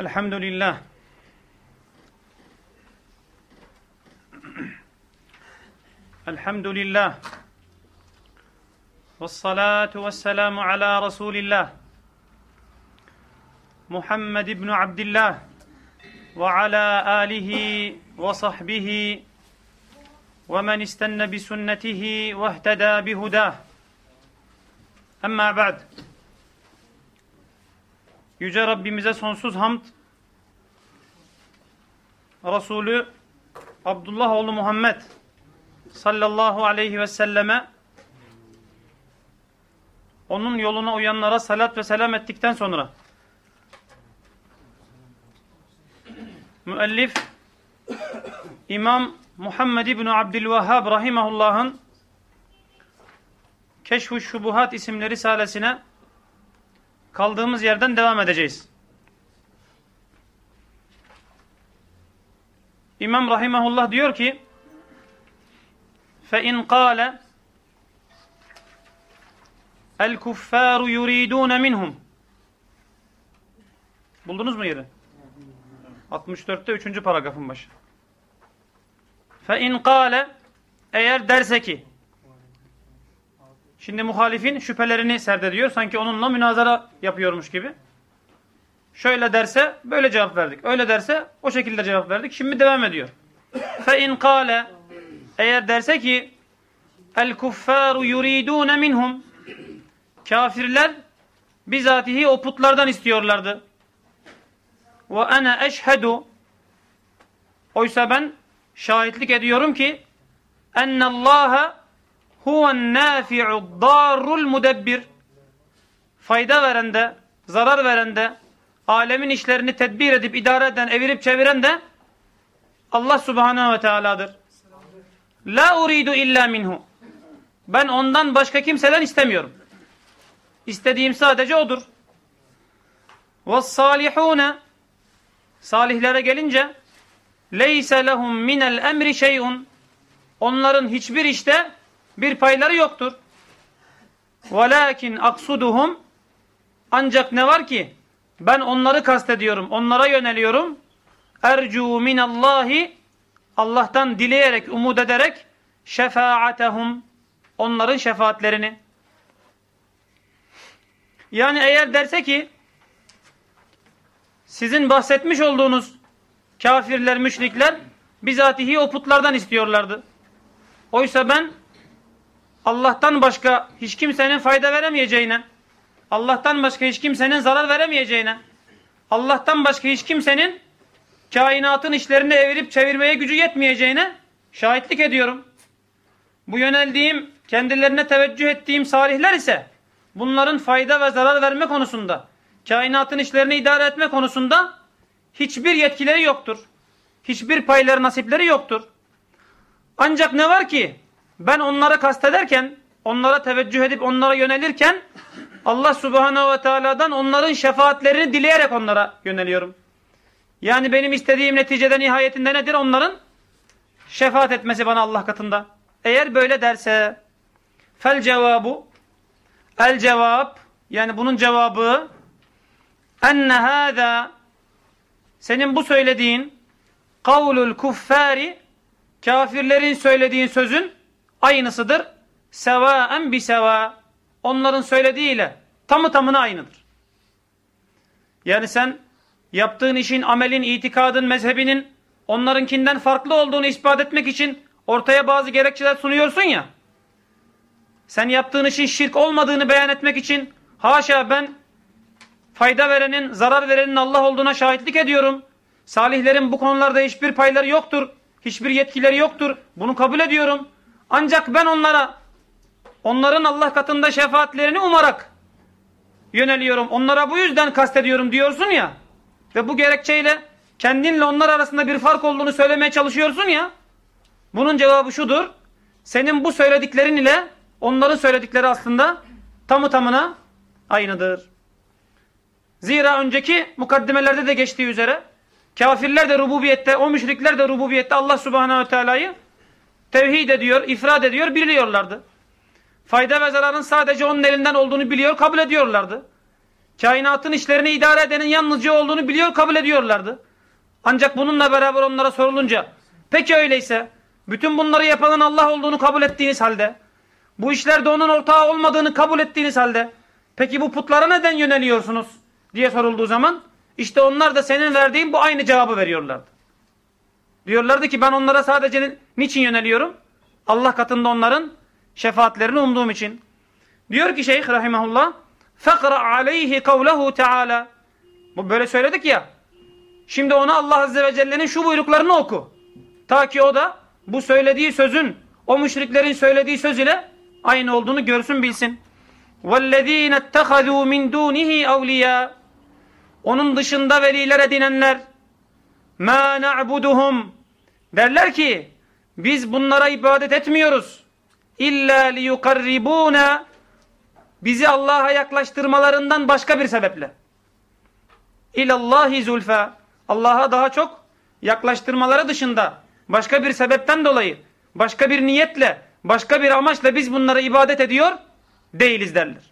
الحمد لله. الحمد لله. والصلاة والسلام على رسول الله. محمد بن عبد الله وعلى آله وصحبه ومن استنى بسنته واهتدى بهداه. أما بعد. Yüce Rabbimize sonsuz hamd. Resulü Abdullah oğlu Muhammed sallallahu aleyhi ve selleme onun yoluna uyanlara salat ve selam ettikten sonra müellif İmam Muhammed İbni Abdülvehhab Rahimahullah'ın Keşf-ı Şubuhat isimli risalesine kaldığımız yerden devam edeceğiz. İmam Rahimahullah diyor ki فَاِنْ قَالَ الْكُفَّارُ يُرِيدُونَ minhum. Buldunuz mu yeri? 64'te 3. paragrafın başı. فَاِنْ قَالَ Eğer derse ki Şimdi muhalifin şüphelerini serdediyor. Sanki onunla münazara yapıyormuş gibi. Şöyle derse böyle cevap verdik. Öyle derse o şekilde cevap verdik. Şimdi devam ediyor. Fe in kâle eğer derse ki el kuffaru yuridûne minhum kafirler bizatihi o putlardan istiyorlardı. Ve ana eşhedu oysa ben şahitlik ediyorum ki ennallâhe huven nâfi'u dârul mudebbir fayda veren de zarar veren de alemin işlerini tedbir edip idare eden, evirip çeviren de Allah subhanehu ve teala'dır. La uridu illa minhu. Ben ondan başka kimseden istemiyorum. İstediğim sadece odur. Salihune Salihlere gelince leyse lehum minel emri şey'un Onların hiçbir işte bir payları yoktur. Velakin aksuduhum ancak ne var ki ben onları kastediyorum, onlara yöneliyorum. Ercu minallahi Allah'tan dileyerek, umut ederek şefaatehum onların şefaatlerini. Yani eğer derse ki sizin bahsetmiş olduğunuz kafirler, müşrikler bizatihi o putlardan istiyorlardı. Oysa ben Allah'tan başka hiç kimsenin fayda veremeyeceğine, Allah'tan başka hiç kimsenin zarar veremeyeceğine, Allah'tan başka hiç kimsenin kainatın işlerini evirip çevirmeye gücü yetmeyeceğine şahitlik ediyorum. Bu yöneldiğim, kendilerine teveccüh ettiğim salihler ise bunların fayda ve zarar verme konusunda, kainatın işlerini idare etme konusunda hiçbir yetkileri yoktur. Hiçbir payları, nasipleri yoktur. Ancak ne var ki ben onlara kastederken, onlara teveccüh edip onlara yönelirken Allah subhanehu ve teala'dan onların şefaatlerini dileyerek onlara yöneliyorum. Yani benim istediğim neticede nihayetinde nedir? Onların şefaat etmesi bana Allah katında. Eğer böyle derse fel cevabu el cevap yani bunun cevabı enne hâzâ senin bu söylediğin kavlul kuffari kafirlerin söylediğin sözün aynısıdır. Sevaen bi seva. Onların söylediğiyle tamı tamına aynıdır. Yani sen yaptığın işin, amelin, itikadın, mezhebinin onlarınkinden farklı olduğunu ispat etmek için ortaya bazı gerekçeler sunuyorsun ya. Sen yaptığın işin şirk olmadığını beyan etmek için haşa ben fayda verenin, zarar verenin Allah olduğuna şahitlik ediyorum. Salihlerin bu konularda hiçbir payları yoktur. Hiçbir yetkileri yoktur. Bunu kabul ediyorum. Ancak ben onlara onların Allah katında şefaatlerini umarak yöneliyorum. Onlara bu yüzden kastediyorum diyorsun ya. Ve bu gerekçeyle kendinle onlar arasında bir fark olduğunu söylemeye çalışıyorsun ya. Bunun cevabı şudur. Senin bu söylediklerin ile onların söyledikleri aslında tamı tamına aynıdır. Zira önceki mukaddimelerde de geçtiği üzere kafirler de rububiyette, o müşrikler de rububiyette Allah subhanehu ve teala'yı tevhid ediyor, ifrad ediyor, biliyorlardı. Fayda ve zararın sadece onun elinden olduğunu biliyor, kabul ediyorlardı. kainatın işlerini idare edenin yalnızca olduğunu biliyor kabul ediyorlardı. Ancak bununla beraber onlara sorulunca peki öyleyse bütün bunları yapanın Allah olduğunu kabul ettiğiniz halde bu işlerde onun ortağı olmadığını kabul ettiğiniz halde peki bu putlara neden yöneliyorsunuz diye sorulduğu zaman işte onlar da senin verdiğin bu aynı cevabı veriyorlardı. Diyorlardı ki ben onlara sadece niçin yöneliyorum? Allah katında onların şefaatlerini umduğum için. Diyor ki Şeyh Rahimahullah فَقْرَ عَلَيْهِ قَوْلَهُ Teala. Bu böyle söyledik ya. Şimdi ona Allah Azze ve Celle'nin şu buyruklarını oku. Ta ki o da bu söylediği sözün o müşriklerin söylediği söz ile aynı olduğunu görsün bilsin. وَالَّذ۪ينَ اتَّخَذُوا مِنْ دُونِهِ اَوْلِيَا Onun dışında veliler edinenler مَا نَعْبُدُهُمْ Derler ki biz bunlara ibadet etmiyoruz. İlla liyukarribuna bizi Allah'a yaklaştırmalarından başka bir sebeple. İlallahi zulfa Allah'a daha çok yaklaştırmaları dışında başka bir sebepten dolayı, başka bir niyetle, başka bir amaçla biz bunlara ibadet ediyor değiliz derler.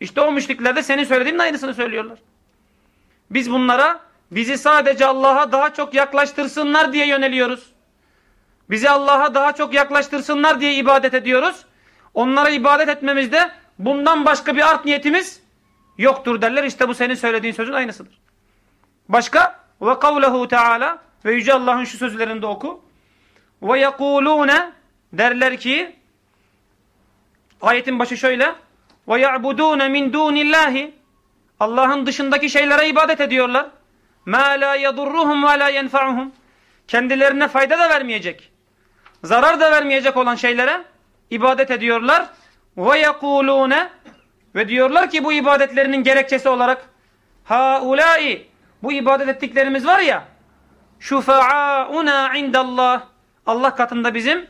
İşte o müşrikler de senin söylediğinin aynısını söylüyorlar. Biz bunlara bizi sadece Allah'a daha çok yaklaştırsınlar diye yöneliyoruz. Bizi Allah'a daha çok yaklaştırsınlar diye ibadet ediyoruz. Onlara ibadet etmemizde bundan başka bir art niyetimiz yoktur derler. İşte bu senin söylediğin sözün aynısıdır. Başka? Ve kavlehu teala ve Yüce Allah'ın şu sözlerinde oku. Ve yekulune derler ki ayetin başı şöyle ve ya'budune min dunillahi Allah'ın dışındaki şeylere ibadet ediyorlar. Ma la yadurruhum ve la yenfa'uhum kendilerine fayda da vermeyecek, zarar da vermeyecek olan şeylere ibadet ediyorlar. Ve yekulune ve diyorlar ki bu ibadetlerinin gerekçesi olarak haulai bu ibadet ettiklerimiz var ya şufa'auna indallah Allah katında bizim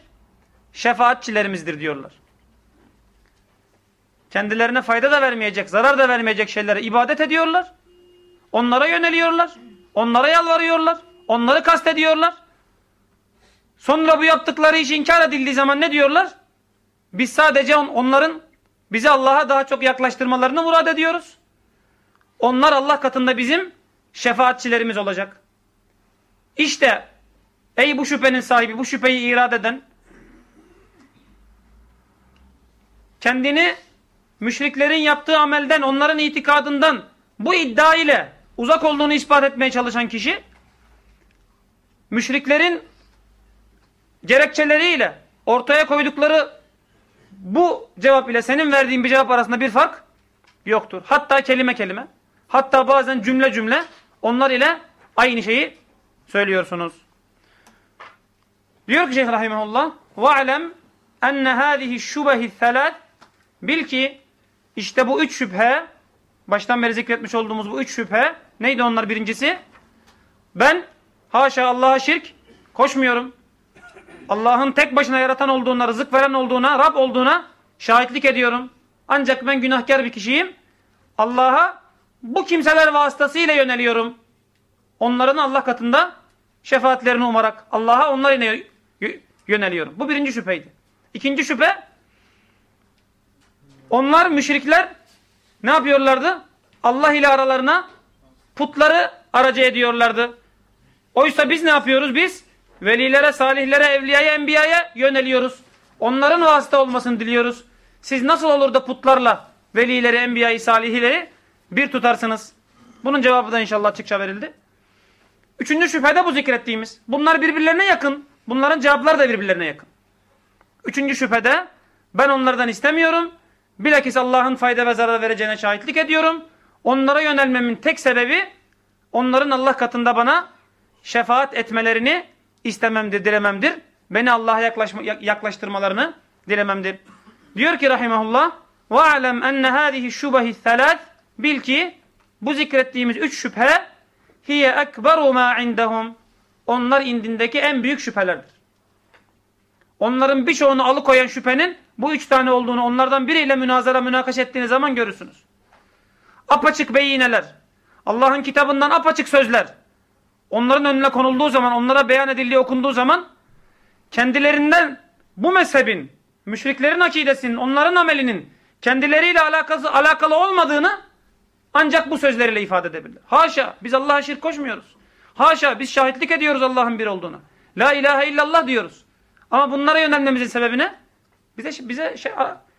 şefaatçilerimizdir diyorlar. Kendilerine fayda da vermeyecek, zarar da vermeyecek şeylere ibadet ediyorlar. Onlara yöneliyorlar. Onlara yalvarıyorlar. Onları kastediyorlar. Sonra bu yaptıkları iş inkar edildiği zaman ne diyorlar? Biz sadece on, onların bizi Allah'a daha çok yaklaştırmalarını murad ediyoruz. Onlar Allah katında bizim şefaatçilerimiz olacak. İşte ey bu şüphenin sahibi, bu şüpheyi irad eden, kendini müşriklerin yaptığı amelden, onların itikadından bu iddia ile uzak olduğunu ispat etmeye çalışan kişi, müşriklerin gerekçeleriyle ortaya koydukları bu cevap ile senin verdiğin bir cevap arasında bir fark yoktur. Hatta kelime kelime, hatta bazen cümle cümle onlar ile aynı şeyi söylüyorsunuz. Diyor ki Şeyh Rahimahullah وَعْلَمْ اَنَّ هَذِهِ الشُّبَهِ الثَّلَاثِ Bil ki işte bu üç şüphe baştan beri zikretmiş olduğumuz bu üç şüphe neydi onlar birincisi? Ben haşa Allah'a şirk koşmuyorum. Allah'ın tek başına yaratan olduğuna, rızık veren olduğuna, Rab olduğuna şahitlik ediyorum. Ancak ben günahkar bir kişiyim. Allah'a bu kimseler vasıtasıyla yöneliyorum. Onların Allah katında şefaatlerini umarak Allah'a onlar ile yöneliyorum. Bu birinci şüpheydi. İkinci şüphe onlar müşrikler ne yapıyorlardı? Allah ile aralarına putları aracı ediyorlardı. Oysa biz ne yapıyoruz? Biz velilere, salihlere, evliyaya, enbiyaya yöneliyoruz. Onların vasıta olmasını diliyoruz. Siz nasıl olur da putlarla velileri, enbiyayı, salihleri bir tutarsınız? Bunun cevabı da inşallah açıkça verildi. Üçüncü şüphede bu zikrettiğimiz. Bunlar birbirlerine yakın. Bunların cevapları da birbirlerine yakın. Üçüncü şüphede ben onlardan istemiyorum. Bilakis Allah'ın fayda ve zarar vereceğine şahitlik ediyorum. Onlara yönelmemin tek sebebi onların Allah katında bana şefaat etmelerini istememdir, dilememdir. Beni Allah'a yaklaştırmalarını dilememdir. Diyor ki rahimahullah وَعْلَمْ اَنَّ هَذِهِ الشُّبَهِ الثَّلَاثِ Bil ki bu zikrettiğimiz üç şüphe hiye ekberu ma indahum onlar indindeki en büyük şüphelerdir. Onların birçoğunu alıkoyan şüphenin bu üç tane olduğunu onlardan biriyle münazara münakaş ettiğiniz zaman görürsünüz. Apaçık beyineler, Allah'ın kitabından apaçık sözler, onların önüne konulduğu zaman, onlara beyan edildiği okunduğu zaman kendilerinden bu mezhebin, müşriklerin akidesinin, onların amelinin kendileriyle alakası, alakalı olmadığını ancak bu sözleriyle ifade edebilirler. Haşa biz Allah'a şirk koşmuyoruz. Haşa biz şahitlik ediyoruz Allah'ın bir olduğuna. La ilahe illallah diyoruz. Ama bunlara yönelmemizin sebebi ne? Bize, bize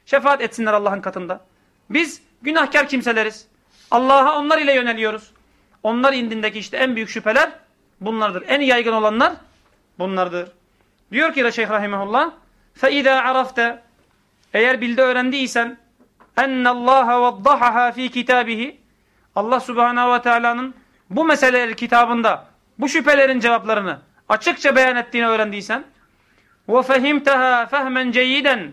şefaat etsinler Allah'ın katında. Biz günahkar kimseleriz. Allah'a onlar ile yöneliyoruz. Onlar indindeki işte en büyük şüpheler bunlardır. En yaygın olanlar bunlardır. Diyor ki Şeyh Rahimahullah فَاِذَا عَرَفْتَ Eğer bildi öğrendiysen اَنَّ اللّٰهَ وَضَّحَهَا ف۪ي كِتَابِهِ Allah Subhanahu ve Teala'nın bu meseleleri kitabında bu şüphelerin cevaplarını açıkça beyan ettiğini öğrendiysen وَفَهِمْتَهَا فَهْمًا جَيِّدًا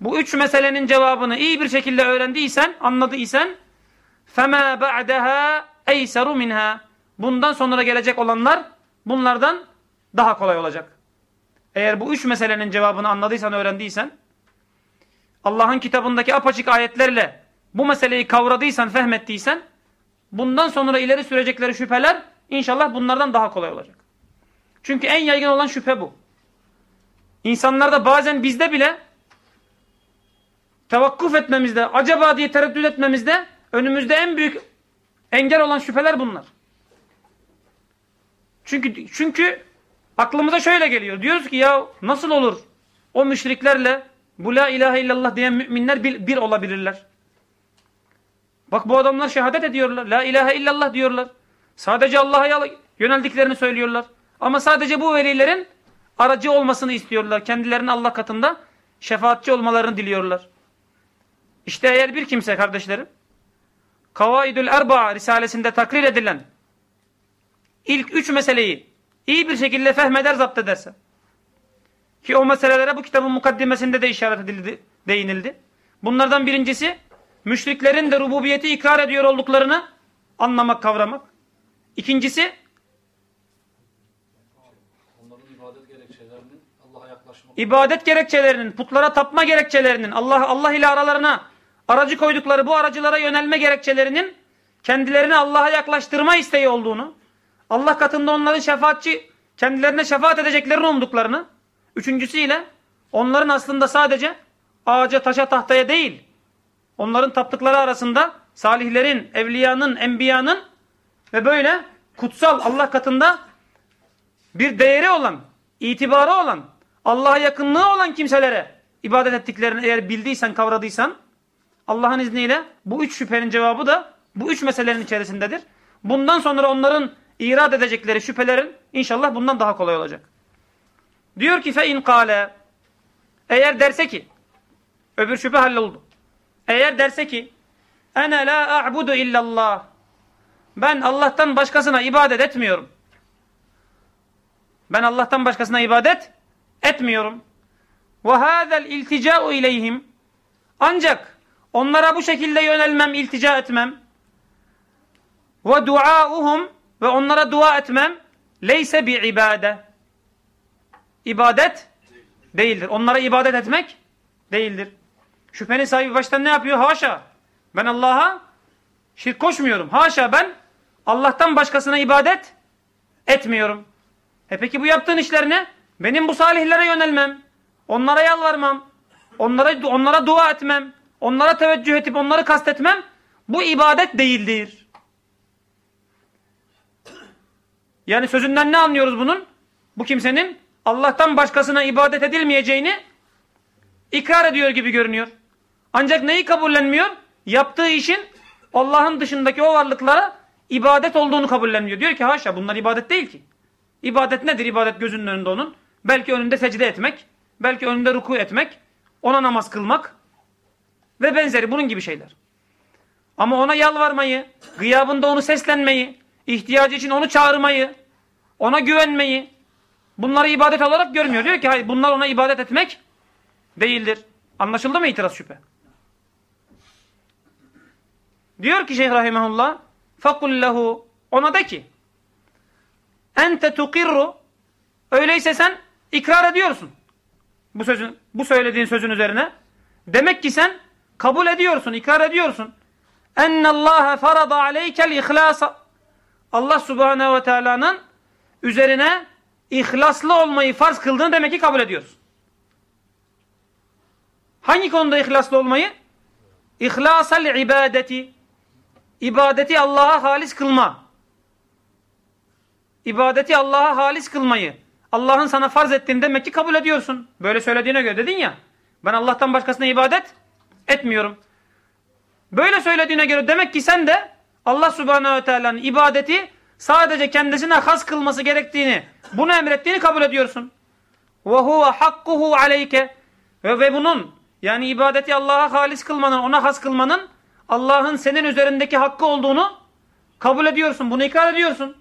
Bu üç meselenin cevabını iyi bir şekilde öğrendiysen, anladıysan فَمَا بَعْدَهَا اَيْسَرُ minha. Bundan sonra gelecek olanlar bunlardan daha kolay olacak. Eğer bu üç meselenin cevabını anladıysan, öğrendiysen, Allah'ın kitabındaki apaçık ayetlerle bu meseleyi kavradıysan, fehmettiysen, bundan sonra ileri sürecekleri şüpheler inşallah bunlardan daha kolay olacak. Çünkü en yaygın olan şüphe bu. İnsanlarda bazen bizde bile tevakkuf etmemizde, acaba diye tereddüt etmemizde önümüzde en büyük engel olan şüpheler bunlar. Çünkü çünkü aklımıza şöyle geliyor. Diyoruz ki ya nasıl olur o müşriklerle bu la ilahe illallah diyen müminler bir, bir olabilirler. Bak bu adamlar şehadet ediyorlar. La ilahe illallah diyorlar. Sadece Allah'a yöneldiklerini söylüyorlar. Ama sadece bu velilerin aracı olmasını istiyorlar. Kendilerinin Allah katında şefaatçi olmalarını diliyorlar. İşte eğer bir kimse kardeşlerim Kavaidül Erba Risalesinde takrir edilen ilk üç meseleyi iyi bir şekilde fehmeder zapt ederse ki o meselelere bu kitabın mukaddimesinde de işaret edildi, değinildi. Bunlardan birincisi müşriklerin de rububiyeti ikrar ediyor olduklarını anlamak, kavramak. İkincisi ibadet gerekçelerinin, putlara tapma gerekçelerinin, Allah Allah ile aralarına aracı koydukları bu aracılara yönelme gerekçelerinin kendilerini Allah'a yaklaştırma isteği olduğunu, Allah katında onların şefaatçi, kendilerine şefaat edeceklerini umduklarını, üçüncüsüyle onların aslında sadece ağaca, taşa, tahtaya değil, onların taptıkları arasında salihlerin, evliyanın, enbiyanın ve böyle kutsal Allah katında bir değeri olan, itibarı olan, Allah'a yakınlığı olan kimselere ibadet ettiklerini eğer bildiysen, kavradıysan Allah'ın izniyle bu üç şüphenin cevabı da bu üç meselenin içerisindedir. Bundan sonra onların irad edecekleri şüphelerin inşallah bundan daha kolay olacak. Diyor ki fe in kâle eğer derse ki öbür şüphe halloldu. Eğer derse ki ene la a'budu illallah ben Allah'tan başkasına ibadet etmiyorum. Ben Allah'tan başkasına ibadet etmiyorum. Ve hâzel iltica'u ileyhim ancak onlara bu şekilde yönelmem, iltica etmem ve duauhum ve onlara dua etmem leyse bi ibade. İbadet değildir. Onlara ibadet etmek değildir. Şüphenin sahibi baştan ne yapıyor? Haşa. Ben Allah'a şirk koşmuyorum. Haşa ben Allah'tan başkasına ibadet etmiyorum. E peki bu yaptığın işler ne? Benim bu salihlere yönelmem. Onlara yalvarmam. Onlara, onlara dua etmem. Onlara teveccüh edip onları kastetmem. Bu ibadet değildir. Yani sözünden ne anlıyoruz bunun? Bu kimsenin Allah'tan başkasına ibadet edilmeyeceğini ikrar ediyor gibi görünüyor. Ancak neyi kabullenmiyor? Yaptığı işin Allah'ın dışındaki o varlıklara ibadet olduğunu kabullenmiyor. Diyor ki haşa bunlar ibadet değil ki. İbadet nedir? İbadet gözünün önünde onun. Belki önünde secde etmek, belki önünde ruku etmek, ona namaz kılmak ve benzeri bunun gibi şeyler. Ama ona yalvarmayı, gıyabında onu seslenmeyi, ihtiyacı için onu çağırmayı, ona güvenmeyi, bunları ibadet olarak görmüyor. Diyor ki hayır bunlar ona ibadet etmek değildir. Anlaşıldı mı itiraz şüphe? Diyor ki Şeyh Rahimahullah فَقُلْ لَهُ Ona de ki ente tukirru öyleyse sen ikrar ediyorsun. Bu sözün bu söylediğin sözün üzerine. Demek ki sen kabul ediyorsun, ikrar ediyorsun. Ennallaha farada aleykel ihlasa. Allah Subhanahu ve Teala'nın üzerine ihlaslı olmayı farz kıldığını demek ki kabul ediyorsun. Hangi konuda ihlaslı olmayı? İhlasal ibadeti. ibadeti Allah'a halis kılma. İbadeti Allah'a halis kılmayı Allah'ın sana farz ettiğini demek ki kabul ediyorsun. Böyle söylediğine göre dedin ya. Ben Allah'tan başkasına ibadet etmiyorum. Böyle söylediğine göre demek ki sen de Allah subhanehu ve teala'nın ibadeti sadece kendisine has kılması gerektiğini, bunu emrettiğini kabul ediyorsun. وَهُوَ حَقُّهُ عَلَيْكَ ve, ve bunun yani ibadeti Allah'a halis kılmanın, ona has kılmanın Allah'ın senin üzerindeki hakkı olduğunu kabul ediyorsun. Bunu ikrar ediyorsun.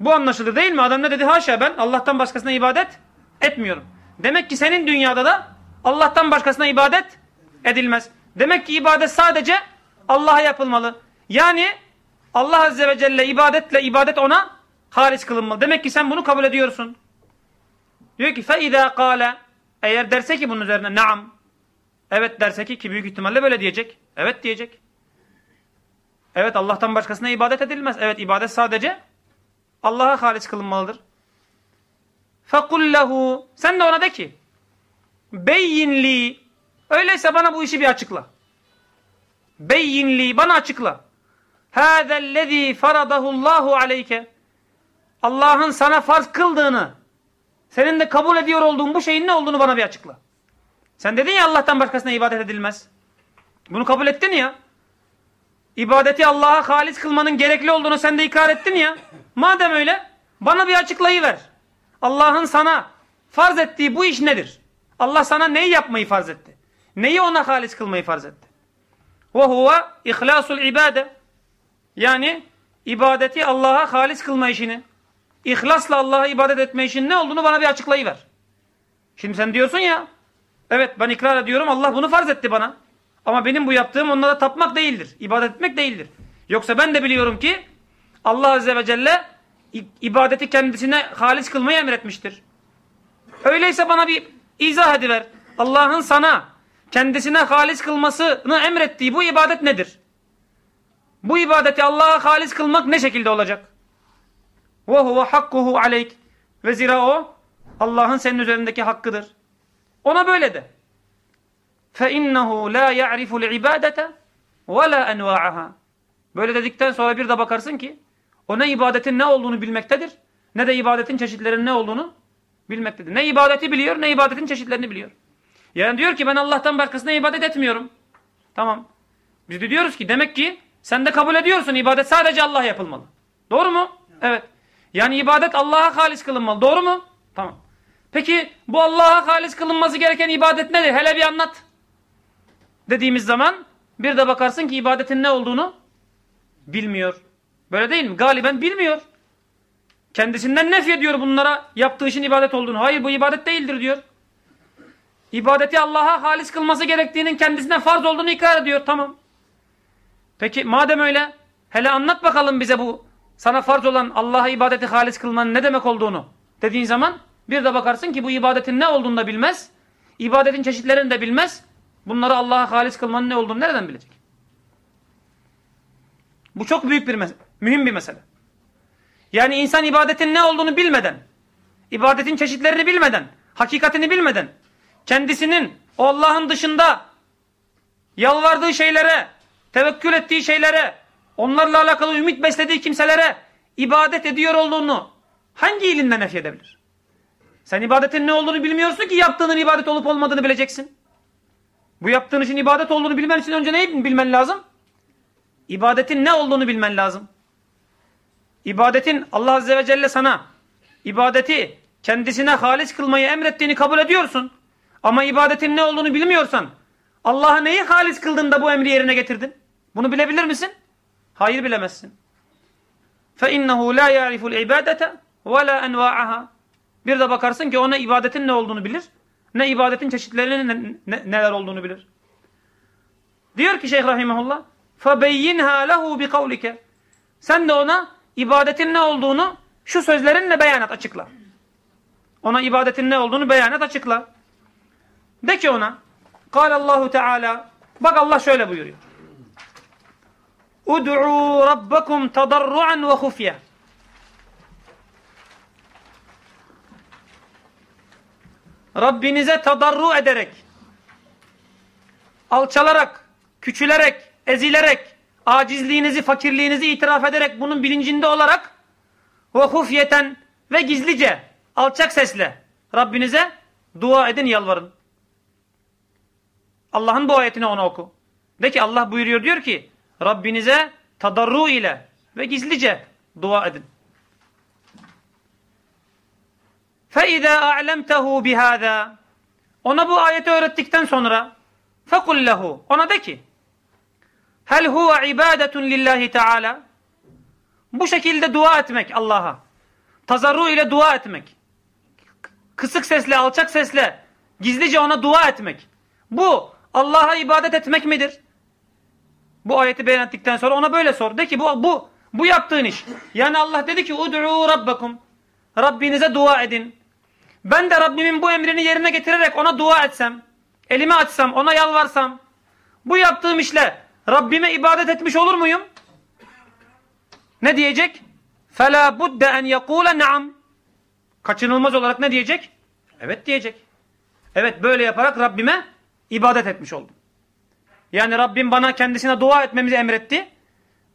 Bu anlaşılır değil mi? Adam ne dedi? Haşa ben Allah'tan başkasına ibadet etmiyorum. Demek ki senin dünyada da Allah'tan başkasına ibadet edilmez. Demek ki ibadet sadece Allah'a yapılmalı. Yani Allah Azze ve Celle ibadetle ibadet ona halis kılınmalı. Demek ki sen bunu kabul ediyorsun. Diyor ki فَاِذَا قَالَ Eğer derse ki bunun üzerine naam. Evet derse ki ki büyük ihtimalle böyle diyecek. Evet diyecek. Evet Allah'tan başkasına ibadet edilmez. Evet ibadet sadece Allah'a halis kılınmalıdır. فَقُلْ لَهُ Sen de ona de ki beyinli öyleyse bana bu işi bir açıkla. Beyinli bana açıkla. Hâzellezî faradahullâhu aleyke. Allah'ın sana farz kıldığını, senin de kabul ediyor olduğun bu şeyin ne olduğunu bana bir açıkla. Sen dedin ya Allah'tan başkasına ibadet edilmez. Bunu kabul ettin ya. İbadeti Allah'a halis kılmanın gerekli olduğunu sen de ikrar ettin ya. Madem öyle bana bir açıklayıver. Allah'ın sana farz ettiği bu iş nedir? Allah sana neyi yapmayı farz etti? Neyi ona halis kılmayı farz etti? Ve huve ihlasul ibade. Yani ibadeti Allah'a halis kılma işini, ihlasla Allah'a ibadet etme işinin ne olduğunu bana bir açıklayıver. Şimdi sen diyorsun ya, evet ben ikrar ediyorum Allah bunu farz etti bana. Ama benim bu yaptığım onlara tapmak değildir, ibadet etmek değildir. Yoksa ben de biliyorum ki Allah Azze ve Celle ibadeti kendisine halis kılmayı emretmiştir. Öyleyse bana bir izah ediver. Allah'ın sana kendisine halis kılmasını emrettiği bu ibadet nedir? Bu ibadeti Allah'a halis kılmak ne şekilde olacak? وَهُوَ حَقُّهُ عَلَيْكَ Ve zira o Allah'ın senin üzerindeki hakkıdır. Ona böyle de. فَاِنَّهُ لَا يَعْرِفُ الْعِبَادَةَ وَلَا اَنْوَاعَهَا Böyle dedikten sonra bir de bakarsın ki o ne ibadetin ne olduğunu bilmektedir ne de ibadetin çeşitlerinin ne olduğunu bilmektedir. Ne ibadeti biliyor ne ibadetin çeşitlerini biliyor. Yani diyor ki ben Allah'tan başkasına ibadet etmiyorum. Tamam. Biz de diyoruz ki demek ki sen de kabul ediyorsun ibadet sadece Allah yapılmalı. Doğru mu? Evet. Yani ibadet Allah'a halis kılınmalı. Doğru mu? Tamam. Peki bu Allah'a halis kılınması gereken ibadet nedir? Hele bir anlat. Dediğimiz zaman bir de bakarsın ki ibadetin ne olduğunu bilmiyor. Böyle değil mi? Galiben bilmiyor. Kendisinden nef ediyor bunlara yaptığı işin ibadet olduğunu. Hayır bu ibadet değildir diyor. İbadeti Allah'a halis kılması gerektiğinin kendisine farz olduğunu ikrar ediyor. Tamam. Peki madem öyle hele anlat bakalım bize bu sana farz olan Allah'a ibadeti halis kılmanın ne demek olduğunu dediğin zaman bir de bakarsın ki bu ibadetin ne olduğunu da bilmez. İbadetin çeşitlerini de bilmez. Bunları Allah'a halis kılmanın ne olduğunu nereden bilecek? Bu çok büyük bir. Mühim bir mesele. Yani insan ibadetin ne olduğunu bilmeden, ibadetin çeşitlerini bilmeden, hakikatini bilmeden, kendisinin o Allah'ın dışında yalvardığı şeylere, tevekkül ettiği şeylere, onlarla alakalı ümit beslediği kimselere ibadet ediyor olduğunu hangi ilimden nef edebilir? Sen ibadetin ne olduğunu bilmiyorsun ki yaptığının ibadet olup olmadığını bileceksin. Bu yaptığın için ibadet olduğunu bilmen için önce neyi bilmen lazım? İbadetin ne olduğunu bilmen lazım. İbadetin Allah Azze ve Celle sana ibadeti kendisine halis kılmayı emrettiğini kabul ediyorsun. Ama ibadetin ne olduğunu bilmiyorsan Allah'a neyi halis kıldın da bu emri yerine getirdin? Bunu bilebilir misin? Hayır bilemezsin. فَاِنَّهُ لَا يَعْرِفُ الْعِبَادَةَ وَلَا اَنْوَاعَهَا Bir de bakarsın ki ona ibadetin ne olduğunu bilir. Ne ibadetin çeşitlerinin ne, ne, neler olduğunu bilir. Diyor ki Şeyh Rahimahullah فَبَيِّنْهَا لَهُ بِقَوْلِكَ Sen de ona ibadetin ne olduğunu şu sözlerinle beyan et, açıkla. Ona ibadetin ne olduğunu beyan et, açıkla. De ki ona Allahu Teala Bak Allah şöyle buyuruyor. Ud'u rabbakum tadarruan ve hufye. Rabbinize tadarru ederek, alçalarak, küçülerek, ezilerek, acizliğinizi, fakirliğinizi itiraf ederek bunun bilincinde olarak ve hufyeten ve gizlice, alçak sesle Rabbinize dua edin, yalvarın. Allah'ın bu ayetini ona oku. De ki Allah buyuruyor diyor ki Rabbinize tadarru ile ve gizlice dua edin. فَاِذَا أَعْلَمْتَهُ بِهَذَا Ona bu ayeti öğrettikten sonra فَقُلْ لَهُ Ona de ki هَلْ هُوَ عِبَادَةٌ لِلّٰهِ Teala Bu şekilde dua etmek Allah'a. Tazarru ile dua etmek. Kısık sesle, alçak sesle, gizlice ona dua etmek. Bu Allah'a ibadet etmek midir? Bu ayeti beyan ettikten sonra ona böyle sor. De ki bu bu bu yaptığın iş. Yani Allah dedi ki ud'u rabbakum. Rabbinize dua edin. Ben de Rabbimin bu emrini yerine getirerek ona dua etsem, elimi açsam, ona yalvarsam, bu yaptığım işle Rabbime ibadet etmiş olur muyum? Ne diyecek? فَلَا بُدَّ اَنْ يَقُولَ نَعَمْ Kaçınılmaz olarak ne diyecek? Evet diyecek. Evet böyle yaparak Rabbime ibadet etmiş oldum. Yani Rabbim bana kendisine dua etmemizi emretti.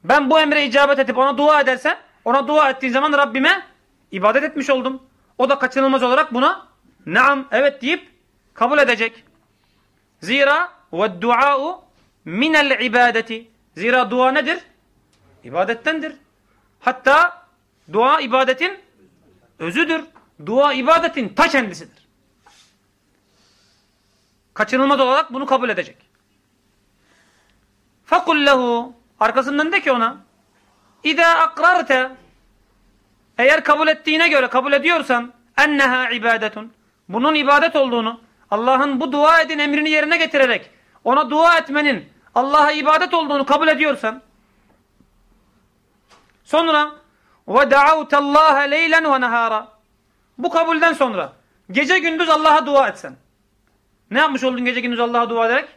Ben bu emre icabet edip ona dua edersem, ona dua ettiğim zaman Rabbime ibadet etmiş oldum. O da kaçınılmaz olarak buna naam evet deyip kabul edecek. Zira ve dua'u minel ibadeti. Zira dua nedir? İbadettendir. Hatta dua ibadetin özüdür. Dua ibadetin ta kendisidir. Kaçınılmaz olarak bunu kabul edecek. فَقُلْ lehu Arkasından de ki ona اِذَا akrarte Eğer kabul ettiğine göre kabul ediyorsan enneha ibadetun bunun ibadet olduğunu Allah'ın bu dua edin emrini yerine getirerek ona dua etmenin Allah'a ibadet olduğunu kabul ediyorsan sonra ve da'avtallaha leylen ve nehara bu kabulden sonra gece gündüz Allah'a dua etsen ne yapmış oldun gece gündüz Allah'a dua ederek?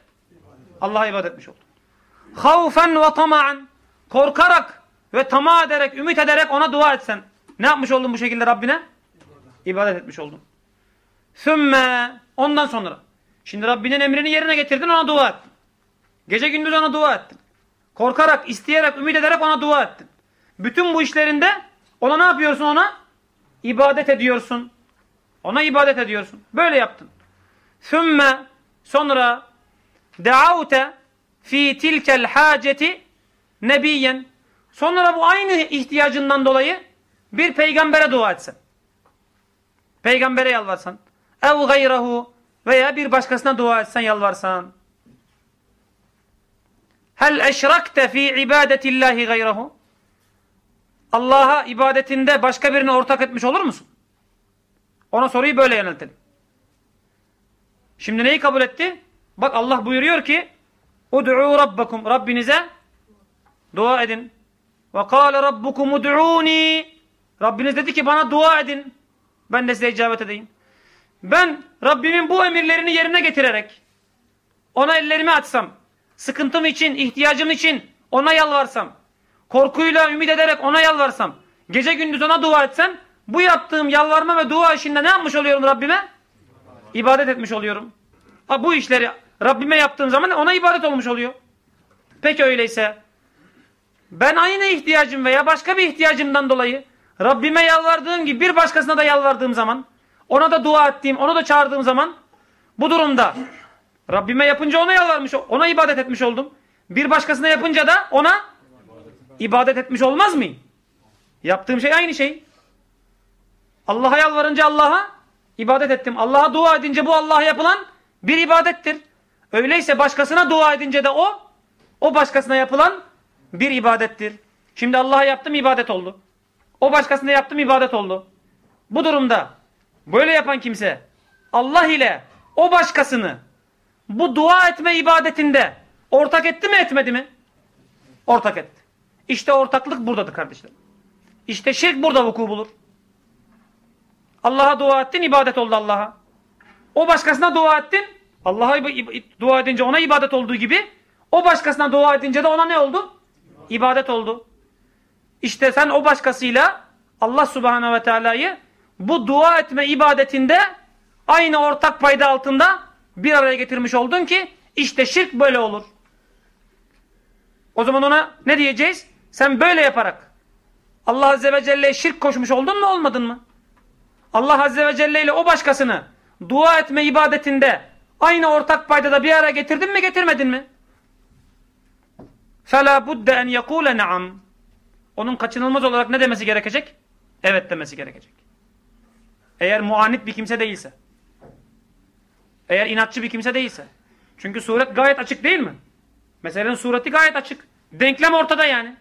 Allah'a ibadet etmiş oldun. Havfen ve tama'an korkarak ve tamah ederek, ümit ederek ona dua etsen ne yapmış oldun bu şekilde Rabbine? İbadet etmiş oldun. Sümme ondan sonra şimdi Rabbinin emrini yerine getirdin ona dua ettin. Gece gündüz ona dua ettin. Korkarak, isteyerek, ümit ederek ona dua ettin. Bütün bu işlerinde ona ne yapıyorsun ona? İbadet ediyorsun. Ona ibadet ediyorsun. Böyle yaptın. Sümme sonra deavte fi tilkel haceti nebiyen sonra bu aynı ihtiyacından dolayı bir peygambere dua etsen. Peygambere yalvarsan. Ev gayrahu veya bir başkasına dua etsen yalvarsan. Hel eşrakte fi ibadetillahi gayrahu Allah'a ibadetinde başka birine ortak etmiş olur musun? Ona soruyu böyle yöneltelim. Şimdi neyi kabul etti? Bak Allah buyuruyor ki Ud'u rabbakum Rabbinize dua edin. Ve kâle rabbukum ud'ûni Rabbiniz dedi ki bana dua edin. Ben de size icabet edeyim. Ben Rabbimin bu emirlerini yerine getirerek ona ellerimi açsam, sıkıntım için, ihtiyacım için ona yalvarsam, korkuyla ümit ederek ona yalvarsam, gece gündüz ona dua etsem, bu yaptığım yalvarma ve dua işinde ne yapmış oluyorum Rabbime? İbadet etmiş oluyorum. Ha, bu işleri Rabbime yaptığım zaman ona ibadet olmuş oluyor. Peki öyleyse ben aynı ihtiyacım veya başka bir ihtiyacımdan dolayı Rabbime yalvardığım gibi bir başkasına da yalvardığım zaman ona da dua ettiğim, onu da çağırdığım zaman bu durumda Rabbime yapınca ona yalvarmış, ona ibadet etmiş oldum. Bir başkasına yapınca da ona ibadet etmiş olmaz mıyım? Yaptığım şey aynı şey. Allah'a yalvarınca Allah'a ibadet ettim. Allah'a dua edince bu Allah'a yapılan bir ibadettir. Öyleyse başkasına dua edince de o, o başkasına yapılan bir ibadettir. Şimdi Allah'a yaptım ibadet oldu. O başkasına yaptım ibadet oldu. Bu durumda böyle yapan kimse Allah ile o başkasını bu dua etme ibadetinde ortak etti mi etmedi mi? Ortak etti. İşte ortaklık buradadır kardeşler. İşte şirk burada vuku bulur. Allah'a dua ettin ibadet oldu Allah'a. O başkasına dua ettin Allah'a dua edince ona ibadet olduğu gibi o başkasına dua edince de ona ne oldu? İbadet oldu. İşte sen o başkasıyla Allah subhanehu ve teala'yı bu dua etme ibadetinde aynı ortak payda altında bir araya getirmiş oldun ki işte şirk böyle olur. O zaman ona ne diyeceğiz? Sen böyle yaparak Allah Azze ve Celle'ye şirk koşmuş oldun mu olmadın mı? Allah Azze ve Celle ile o başkasını dua etme ibadetinde aynı ortak paydada bir araya getirdin mi getirmedin mi? فَلَا بُدَّ اَنْ يَقُولَ نَعَمْ Onun kaçınılmaz olarak ne demesi gerekecek? Evet demesi gerekecek. Eğer muanit bir kimse değilse. Eğer inatçı bir kimse değilse. Çünkü suret gayet açık değil mi? Meselenin sureti gayet açık. Denklem ortada yani.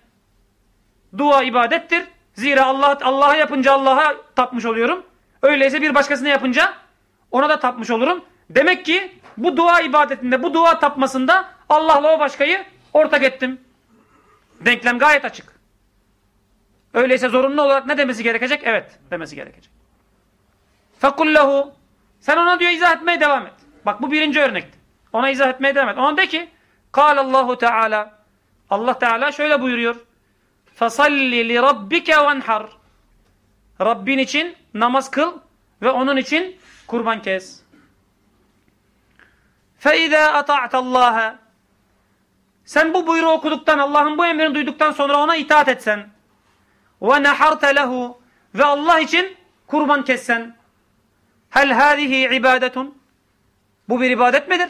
Dua ibadettir. Zira Allah Allah'a yapınca Allah'a tapmış oluyorum. Öyleyse bir başkasına yapınca ona da tapmış olurum. Demek ki bu dua ibadetinde, bu dua tapmasında Allah'la o başkayı ortak ettim. Denklem gayet açık. Öyleyse zorunlu olarak ne demesi gerekecek? Evet demesi gerekecek. فَقُلْ Sen ona diyor izah etmeye devam et. Bak bu birinci örnekti. Ona izah etmeye devam et. Ona de ki قَالَ اللّٰهُ Teala Allah Teala şöyle buyuruyor. فَصَلِّ لِرَبِّكَ وَانْحَرْ Rabbin için namaz kıl ve onun için kurban kes. فَاِذَا اَطَعْتَ اللّٰهَ Sen bu buyruğu okuduktan, Allah'ın bu emrini duyduktan sonra ona itaat etsen وَنَحَرْتَ لَهُ Ve Allah için kurban kessen hel hâzihi ibadetun Bu bir ibadet midir?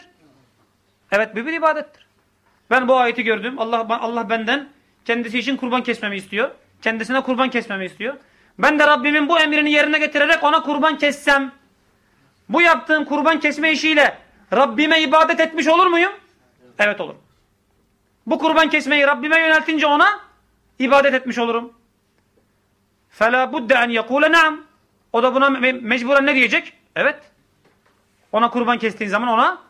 Evet bu bir ibadettir. Ben bu ayeti gördüm. Allah Allah benden kendisi için kurban kesmemi istiyor. Kendisine kurban kesmemi istiyor. Ben de Rabbimin bu emrini yerine getirerek ona kurban kessem bu yaptığım kurban kesme işiyle Rabbime ibadet etmiş olur muyum? Evet olur. Bu kurban kesmeyi Rabbime yöneltince ona ibadet etmiş olurum. فَلَا بُدَّ اَنْ يَقُولَ نَعَمْ O da buna me mecburen ne diyecek? Evet. Ona kurban kestiğin zaman ona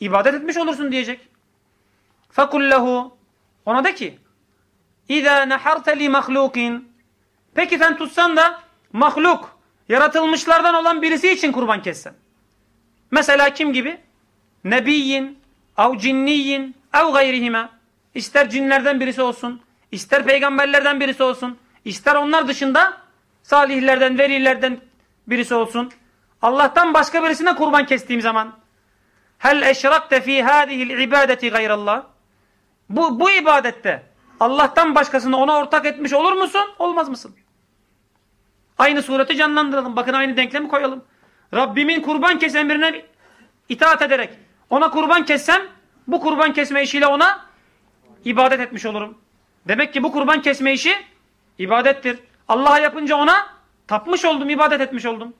ibadet etmiş olursun diyecek. فَقُلْ لَهُ Ona de ki اِذَا نَحَرْتَ لِمَخْلُوقٍ Peki sen tutsan da mahluk, yaratılmışlardan olan birisi için kurban kessen. Mesela kim gibi? Nebiyyin, av cinniyin, av gayrihime. İster cinlerden birisi olsun, ister peygamberlerden birisi olsun, ister onlar dışında salihlerden, velilerden birisi olsun. Allah'tan başka birisine kurban kestiğim zaman hel eşrakte fi hadihi'l ibadeti gayrallah bu bu ibadette Allah'tan başkasını ona ortak etmiş olur musun? Olmaz mısın? Aynı sureti canlandıralım. Bakın aynı denklemi koyalım. Rabbimin kurban kes emrine itaat ederek ona kurban kessem bu kurban kesme işiyle ona ibadet etmiş olurum. Demek ki bu kurban kesme işi ibadettir. Allah'a yapınca ona tapmış oldum, ibadet etmiş oldum.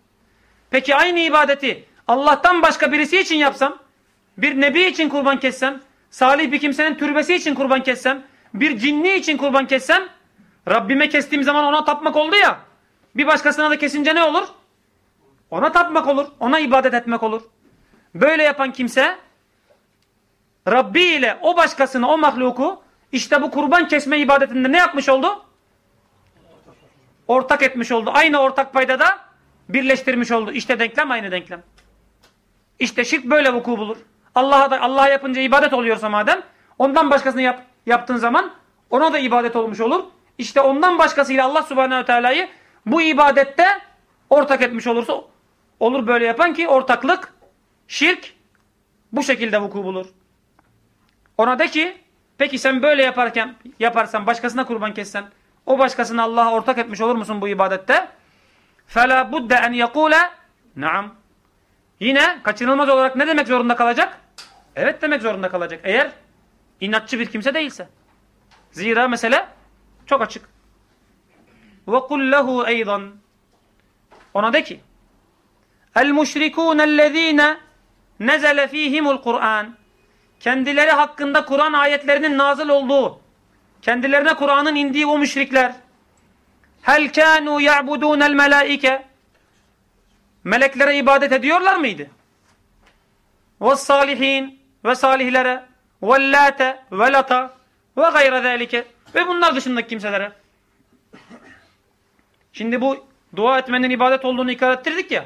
Peki aynı ibadeti Allah'tan başka birisi için yapsam, bir nebi için kurban kessem, salih bir kimsenin türbesi için kurban kessem, bir cinni için kurban kessem, Rabbime kestiğim zaman ona tapmak oldu ya, bir başkasına da kesince ne olur? Ona tapmak olur, ona ibadet etmek olur. Böyle yapan kimse, Rabbi ile o başkasını, o mahluku, işte bu kurban kesme ibadetinde ne yapmış oldu? Ortak etmiş oldu. Aynı ortak payda da birleştirmiş oldu. İşte denklem aynı denklem. İşte şirk böyle vuku bulur. Allah'a da Allah'a yapınca ibadet oluyorsa madem ondan başkasını yap, yaptığın zaman ona da ibadet olmuş olur. İşte ondan başkasıyla Allah Subhanahu Teala'yı bu ibadette ortak etmiş olursa olur böyle yapan ki ortaklık, şirk bu şekilde vuku bulur. Ona de ki peki sen böyle yaparken yaparsan başkasına kurban kessen o başkasını Allah'a ortak etmiş olur musun bu ibadette? فَلَا بُدَّ اَنْ يَقُولَ Naam. Yine kaçınılmaz olarak ne demek zorunda kalacak? Evet demek zorunda kalacak. Eğer inatçı bir kimse değilse. Zira mesele çok açık. وَقُلْ لَهُ اَيْضًا Ona de ki الْمُشْرِكُونَ الَّذ۪ينَ نَزَلَ ف۪يهِمُ الْقُرْآنِ Kendileri hakkında Kur'an ayetlerinin nazil olduğu, kendilerine Kur'an'ın indiği o müşrikler Hel kânû ya'budûnel melâike Meleklere ibadet ediyorlar mıydı? Ve salihin ve salihlere ve lâte ve lata ve gayre zâlike ve bunlar dışındaki kimselere. Şimdi bu dua etmenin ibadet olduğunu ikrar ettirdik ya.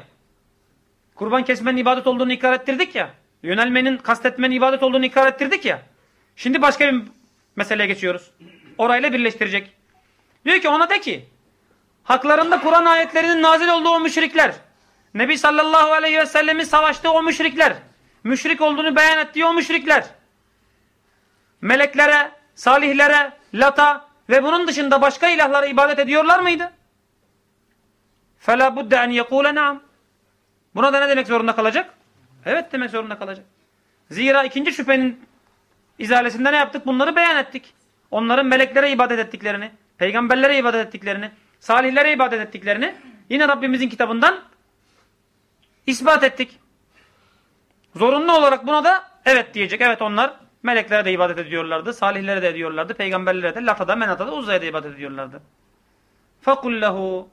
Kurban kesmenin ibadet olduğunu ikrar ettirdik ya. Yönelmenin, kastetmenin ibadet olduğunu ikrar ettirdik ya. Şimdi başka bir meseleye geçiyoruz. Orayla birleştirecek. Diyor ki ona de ki haklarında Kur'an ayetlerinin nazil olduğu o müşrikler, Nebi sallallahu aleyhi ve sellemin savaştığı o müşrikler, müşrik olduğunu beyan ettiği o müşrikler, meleklere salihlere, lata ve bunun dışında başka ilahlara ibadet ediyorlar mıydı? فَلَا بُدَّ اَنْ يَقُولَ نَعَمْ Buna da ne demek zorunda kalacak? Evet demek zorunda kalacak. Zira ikinci şüphenin izalesinde ne yaptık? Bunları beyan ettik. Onların meleklere ibadet ettiklerini, peygamberlere ibadet ettiklerini, salihlere ibadet ettiklerini yine Rabbimizin kitabından ispat ettik. Zorunlu olarak buna da evet diyecek. Evet onlar meleklere de ibadet ediyorlardı, salihlere de ediyorlardı, peygamberlere de, Lata'da, Menata'da, Uzza'ya da ibadet ediyorlardı. فَقُلْ لَهُ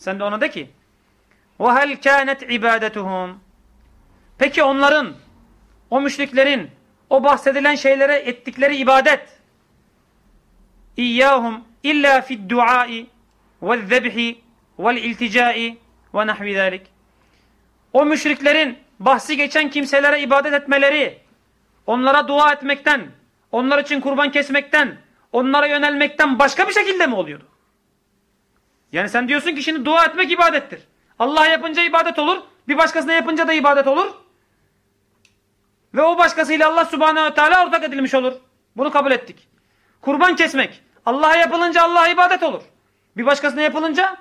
Sen de ona de ki وَهَلْ كَانَتْ عِبَادَتُهُمْ Peki onların, o müşriklerin, o bahsedilen şeylere ettikleri ibadet İyyâhum illa fid duai vel zebhi vel ilticai ve nahvi zalik. O müşriklerin bahsi geçen kimselere ibadet etmeleri, onlara dua etmekten, onlar için kurban kesmekten, onlara yönelmekten başka bir şekilde mi oluyordu? Yani sen diyorsun ki şimdi dua etmek ibadettir. Allah yapınca ibadet olur, bir başkasına yapınca da ibadet olur. Ve o başkasıyla Allah subhanehu ve teala ortak edilmiş olur. Bunu kabul ettik. Kurban kesmek. Allah'a yapılınca Allah'a ibadet olur. Bir başkasına yapılınca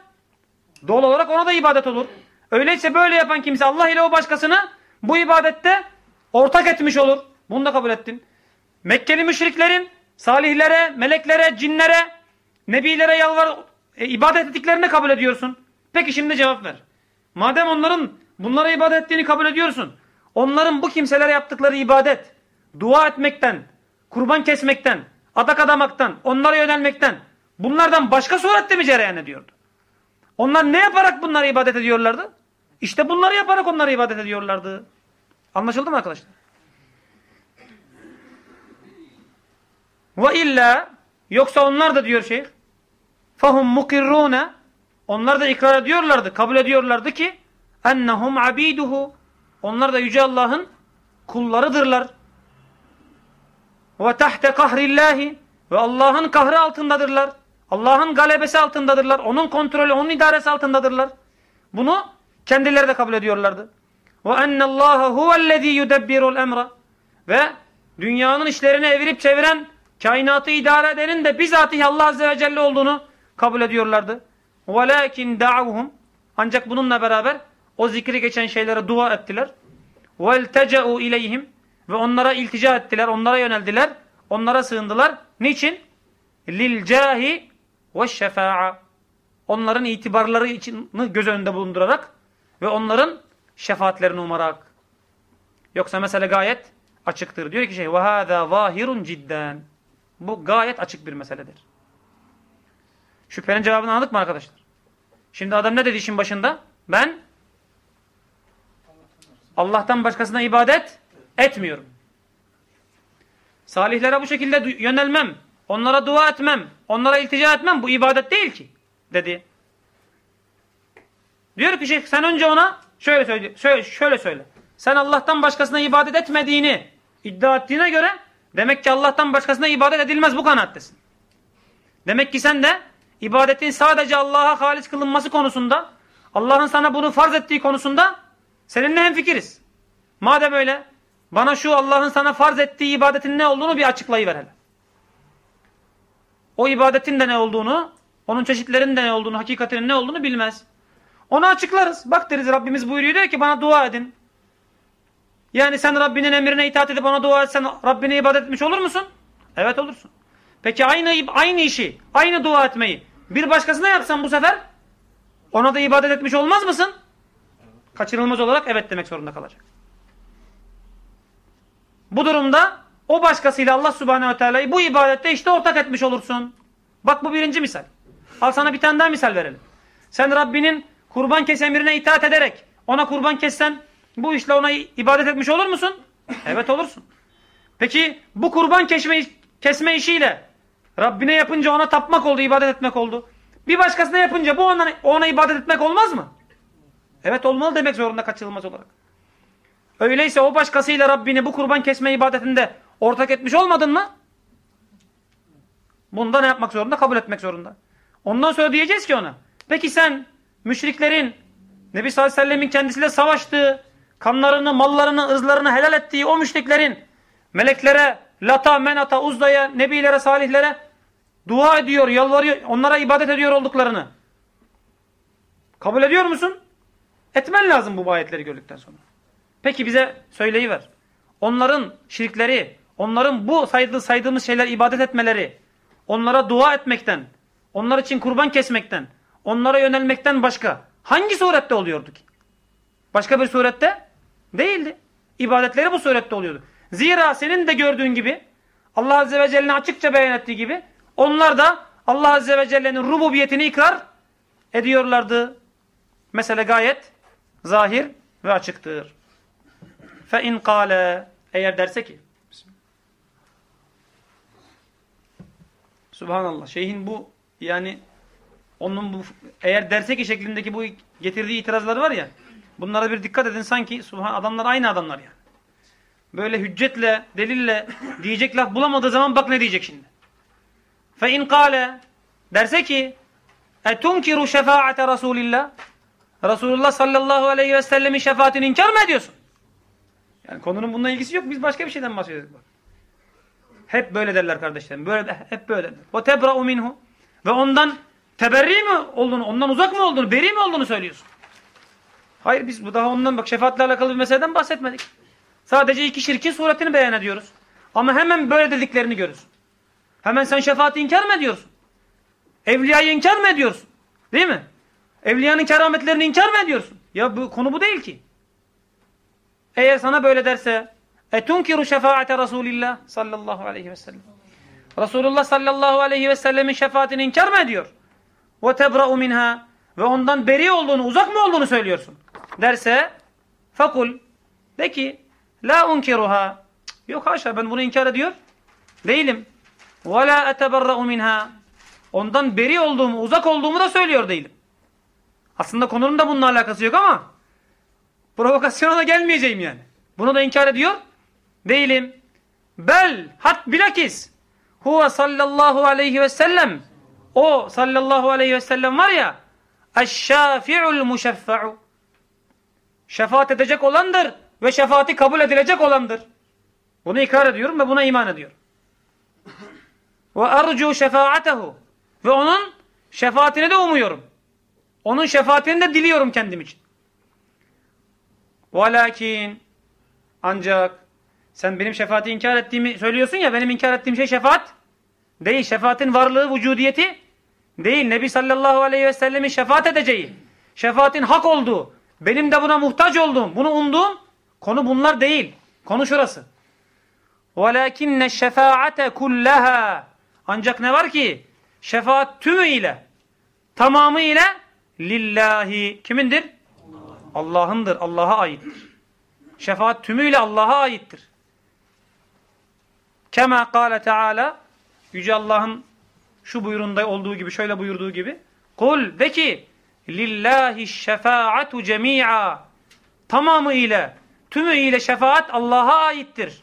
doğal olarak ona da ibadet olur. Öyleyse böyle yapan kimse Allah ile o başkasını bu ibadette ortak etmiş olur. Bunu da kabul ettin. Mekkeli müşriklerin salihlere, meleklere, cinlere, nebilere yalvar, e, ibadet ettiklerini kabul ediyorsun. Peki şimdi cevap ver. Madem onların bunlara ibadet ettiğini kabul ediyorsun. Onların bu kimselere yaptıkları ibadet, dua etmekten, kurban kesmekten, adak adamaktan, onlara yönelmekten, bunlardan başka surette mi cereyan ediyordu? Onlar ne yaparak bunlara ibadet ediyorlardı? İşte bunları yaparak onlara ibadet ediyorlardı. Anlaşıldı mı arkadaşlar? Ve illa yoksa onlar da diyor şeyh fahum mukirrune onlar da ikrar ediyorlardı, kabul ediyorlardı ki ennehum abiduhu onlar da Yüce Allah'ın kullarıdırlar. Ve tahte kahrillahi ve Allah'ın kahrı altındadırlar. Allah'ın galebesi altındadırlar. Onun kontrolü, onun idaresi altındadırlar. Bunu kendileri de kabul ediyorlardı. Ve ennallaha huvellezî yudebbirul emra ve dünyanın işlerini evirip çeviren, kainatı idare edenin de bizatihi Allah Azze ve Celle olduğunu kabul ediyorlardı. وَلَاكِنْ دَعَوْهُمْ Ancak bununla beraber o zikri geçen şeylere dua ettiler. وَالْتَجَعُوا اِلَيْهِمْ Ve onlara iltica ettiler, onlara yöneldiler, onlara sığındılar. Niçin? لِلْجَاهِ وَالشَّفَاعَ Onların itibarları için göz önünde bulundurarak ve onların şefaatlerini umarak. Yoksa mesele gayet açıktır. Diyor ki şey وَهَذَا ظَاهِرٌ cidden. Bu gayet açık bir meseledir. Şüphenin cevabını anladık mı arkadaşlar? Şimdi adam ne dedi işin başında? Ben Allah'tan başkasına ibadet etmiyorum. Salihlere bu şekilde yönelmem, onlara dua etmem, onlara iltica etmem bu ibadet değil ki dedi. Diyor ki şeyh sen önce ona şöyle söyle, şöyle, şöyle söyle. Sen Allah'tan başkasına ibadet etmediğini iddia ettiğine göre demek ki Allah'tan başkasına ibadet edilmez bu kanaattesin. Demek ki sen de ibadetin sadece Allah'a halis kılınması konusunda Allah'ın sana bunu farz ettiği konusunda Seninle hemfikiriz. Madem öyle bana şu Allah'ın sana farz ettiği ibadetin ne olduğunu bir açıklayıver hele. O ibadetin de ne olduğunu, onun çeşitlerinin de ne olduğunu, hakikatinin ne olduğunu bilmez. Onu açıklarız. Bak deriz Rabbimiz buyuruyor diyor ki bana dua edin. Yani sen Rabbinin emrine itaat edip ona dua etsen Rabbine ibadet etmiş olur musun? Evet olursun. Peki aynı aynı işi, aynı dua etmeyi bir başkasına yapsan bu sefer ona da ibadet etmiş olmaz mısın? kaçırılmaz olarak evet demek zorunda kalacak. Bu durumda o başkasıyla Allah subhanehu ve teala'yı bu ibadette işte ortak etmiş olursun. Bak bu birinci misal. Al sana bir tane daha misal verelim. Sen Rabbinin kurban kes emrine itaat ederek ona kurban kessen bu işle ona ibadet etmiş olur musun? Evet olursun. Peki bu kurban kesme, kesme işiyle Rabbine yapınca ona tapmak oldu, ibadet etmek oldu. Bir başkasına yapınca bu ona, ona ibadet etmek olmaz mı? Evet olmalı demek zorunda kaçınılmaz olarak. Öyleyse o başkasıyla Rabbini bu kurban kesme ibadetinde ortak etmiş olmadın mı? Bunda ne yapmak zorunda? Kabul etmek zorunda. Ondan sonra diyeceğiz ki ona. Peki sen müşriklerin Nebi sallallahu aleyhi ve sellemin kendisiyle savaştığı, kanlarını, mallarını, ızlarını helal ettiği o müşriklerin meleklere, Lata, Menata, Uzda'ya, Nebilere, Salihlere dua ediyor, yalvarıyor, onlara ibadet ediyor olduklarını. Kabul ediyor musun? Etmen lazım bu ayetleri gördükten sonra. Peki bize söyleyiver. Onların şirkleri, onların bu saydığı, saydığımız şeyler ibadet etmeleri, onlara dua etmekten, onlar için kurban kesmekten, onlara yönelmekten başka hangi surette oluyordu ki? Başka bir surette değildi. İbadetleri bu surette oluyordu. Zira senin de gördüğün gibi Allah Azze ve Celle'nin açıkça beyan ettiği gibi onlar da Allah Azze ve Celle'nin rububiyetini ikrar ediyorlardı. Mesele gayet zahir ve açıktır. Fe in eğer derse ki Subhanallah. Şeyhin bu yani onun bu eğer derse ki şeklindeki bu getirdiği itirazları var ya bunlara bir dikkat edin sanki subhan adamlar aynı adamlar yani. Böyle hüccetle, delille diyecek laf bulamadığı zaman bak ne diyecek şimdi. Fe in kâle derse ki etunkiru şefaate Resulillah Resulullah sallallahu aleyhi ve sellemin şefaatini inkar mı ediyorsun? Yani konunun bununla ilgisi yok. Biz başka bir şeyden bahsediyoruz. Hep böyle derler kardeşlerim. Böyle hep böyle derler. Tebra'u minhu. Ve ondan teberri mi olduğunu, ondan uzak mı olduğunu, beri mi olduğunu söylüyorsun. Hayır biz bu daha ondan bak şefaatle alakalı bir meseleden bahsetmedik. Sadece iki şirkin suretini beyan ediyoruz. Ama hemen böyle dediklerini görürüz. Hemen sen şefaati inkar mı ediyorsun? Evliyayı inkar mı ediyorsun? Değil mi? Evliyanın kerametlerini inkar mı ediyorsun? Ya bu konu bu değil ki. Eğer sana böyle derse etunkiru şefaate Resulillah sallallahu aleyhi ve sellem. Resulullah sallallahu aleyhi ve sellemin şefaatini inkar mı ediyor? Ve tebra'u minha ve ondan beri olduğunu, uzak mı olduğunu söylüyorsun. Derse fakul de ki la unkiruha yok haşa ben bunu inkar ediyor değilim. Ve la eteberra'u minha ondan beri olduğumu, uzak olduğumu da söylüyor değilim. Aslında konunun da bununla alakası yok ama provokasyona da gelmeyeceğim yani. Bunu da inkar ediyor değilim. Bel hat bilakis huve sallallahu aleyhi ve sellem o sallallahu aleyhi ve sellem var ya eşşafi'ul muşeffa'u şefaat edecek olandır ve şefaati kabul edilecek olandır. Bunu ikrar ediyorum ve buna iman ediyorum. Ve ercu şefaatehu ve onun şefaatini de umuyorum. Onun şefaatini de diliyorum kendim için. Velakin ancak sen benim şefaati inkar ettiğimi söylüyorsun ya benim inkar ettiğim şey şefaat değil. Şefaatin varlığı, vücudiyeti değil. Nebi sallallahu aleyhi ve sellemin şefaat edeceği, şefaatin hak olduğu, benim de buna muhtaç olduğum, bunu umduğum konu bunlar değil. Konu şurası. وَلَاكِنَّ الشَّفَاعَةَ كُلَّهَا Ancak ne var ki? Şefaat tümüyle, tamamıyla lillahi. Kimindir? Allah'ındır. Allah'a aittir. Şefaat tümüyle Allah'a aittir. Kema kâle Teala Yüce Allah'ın şu buyruğunda olduğu gibi, şöyle buyurduğu gibi Kul de ki lillahi şefaatu cemi'a tamamı ile, tümü ile şefaat Allah'a aittir.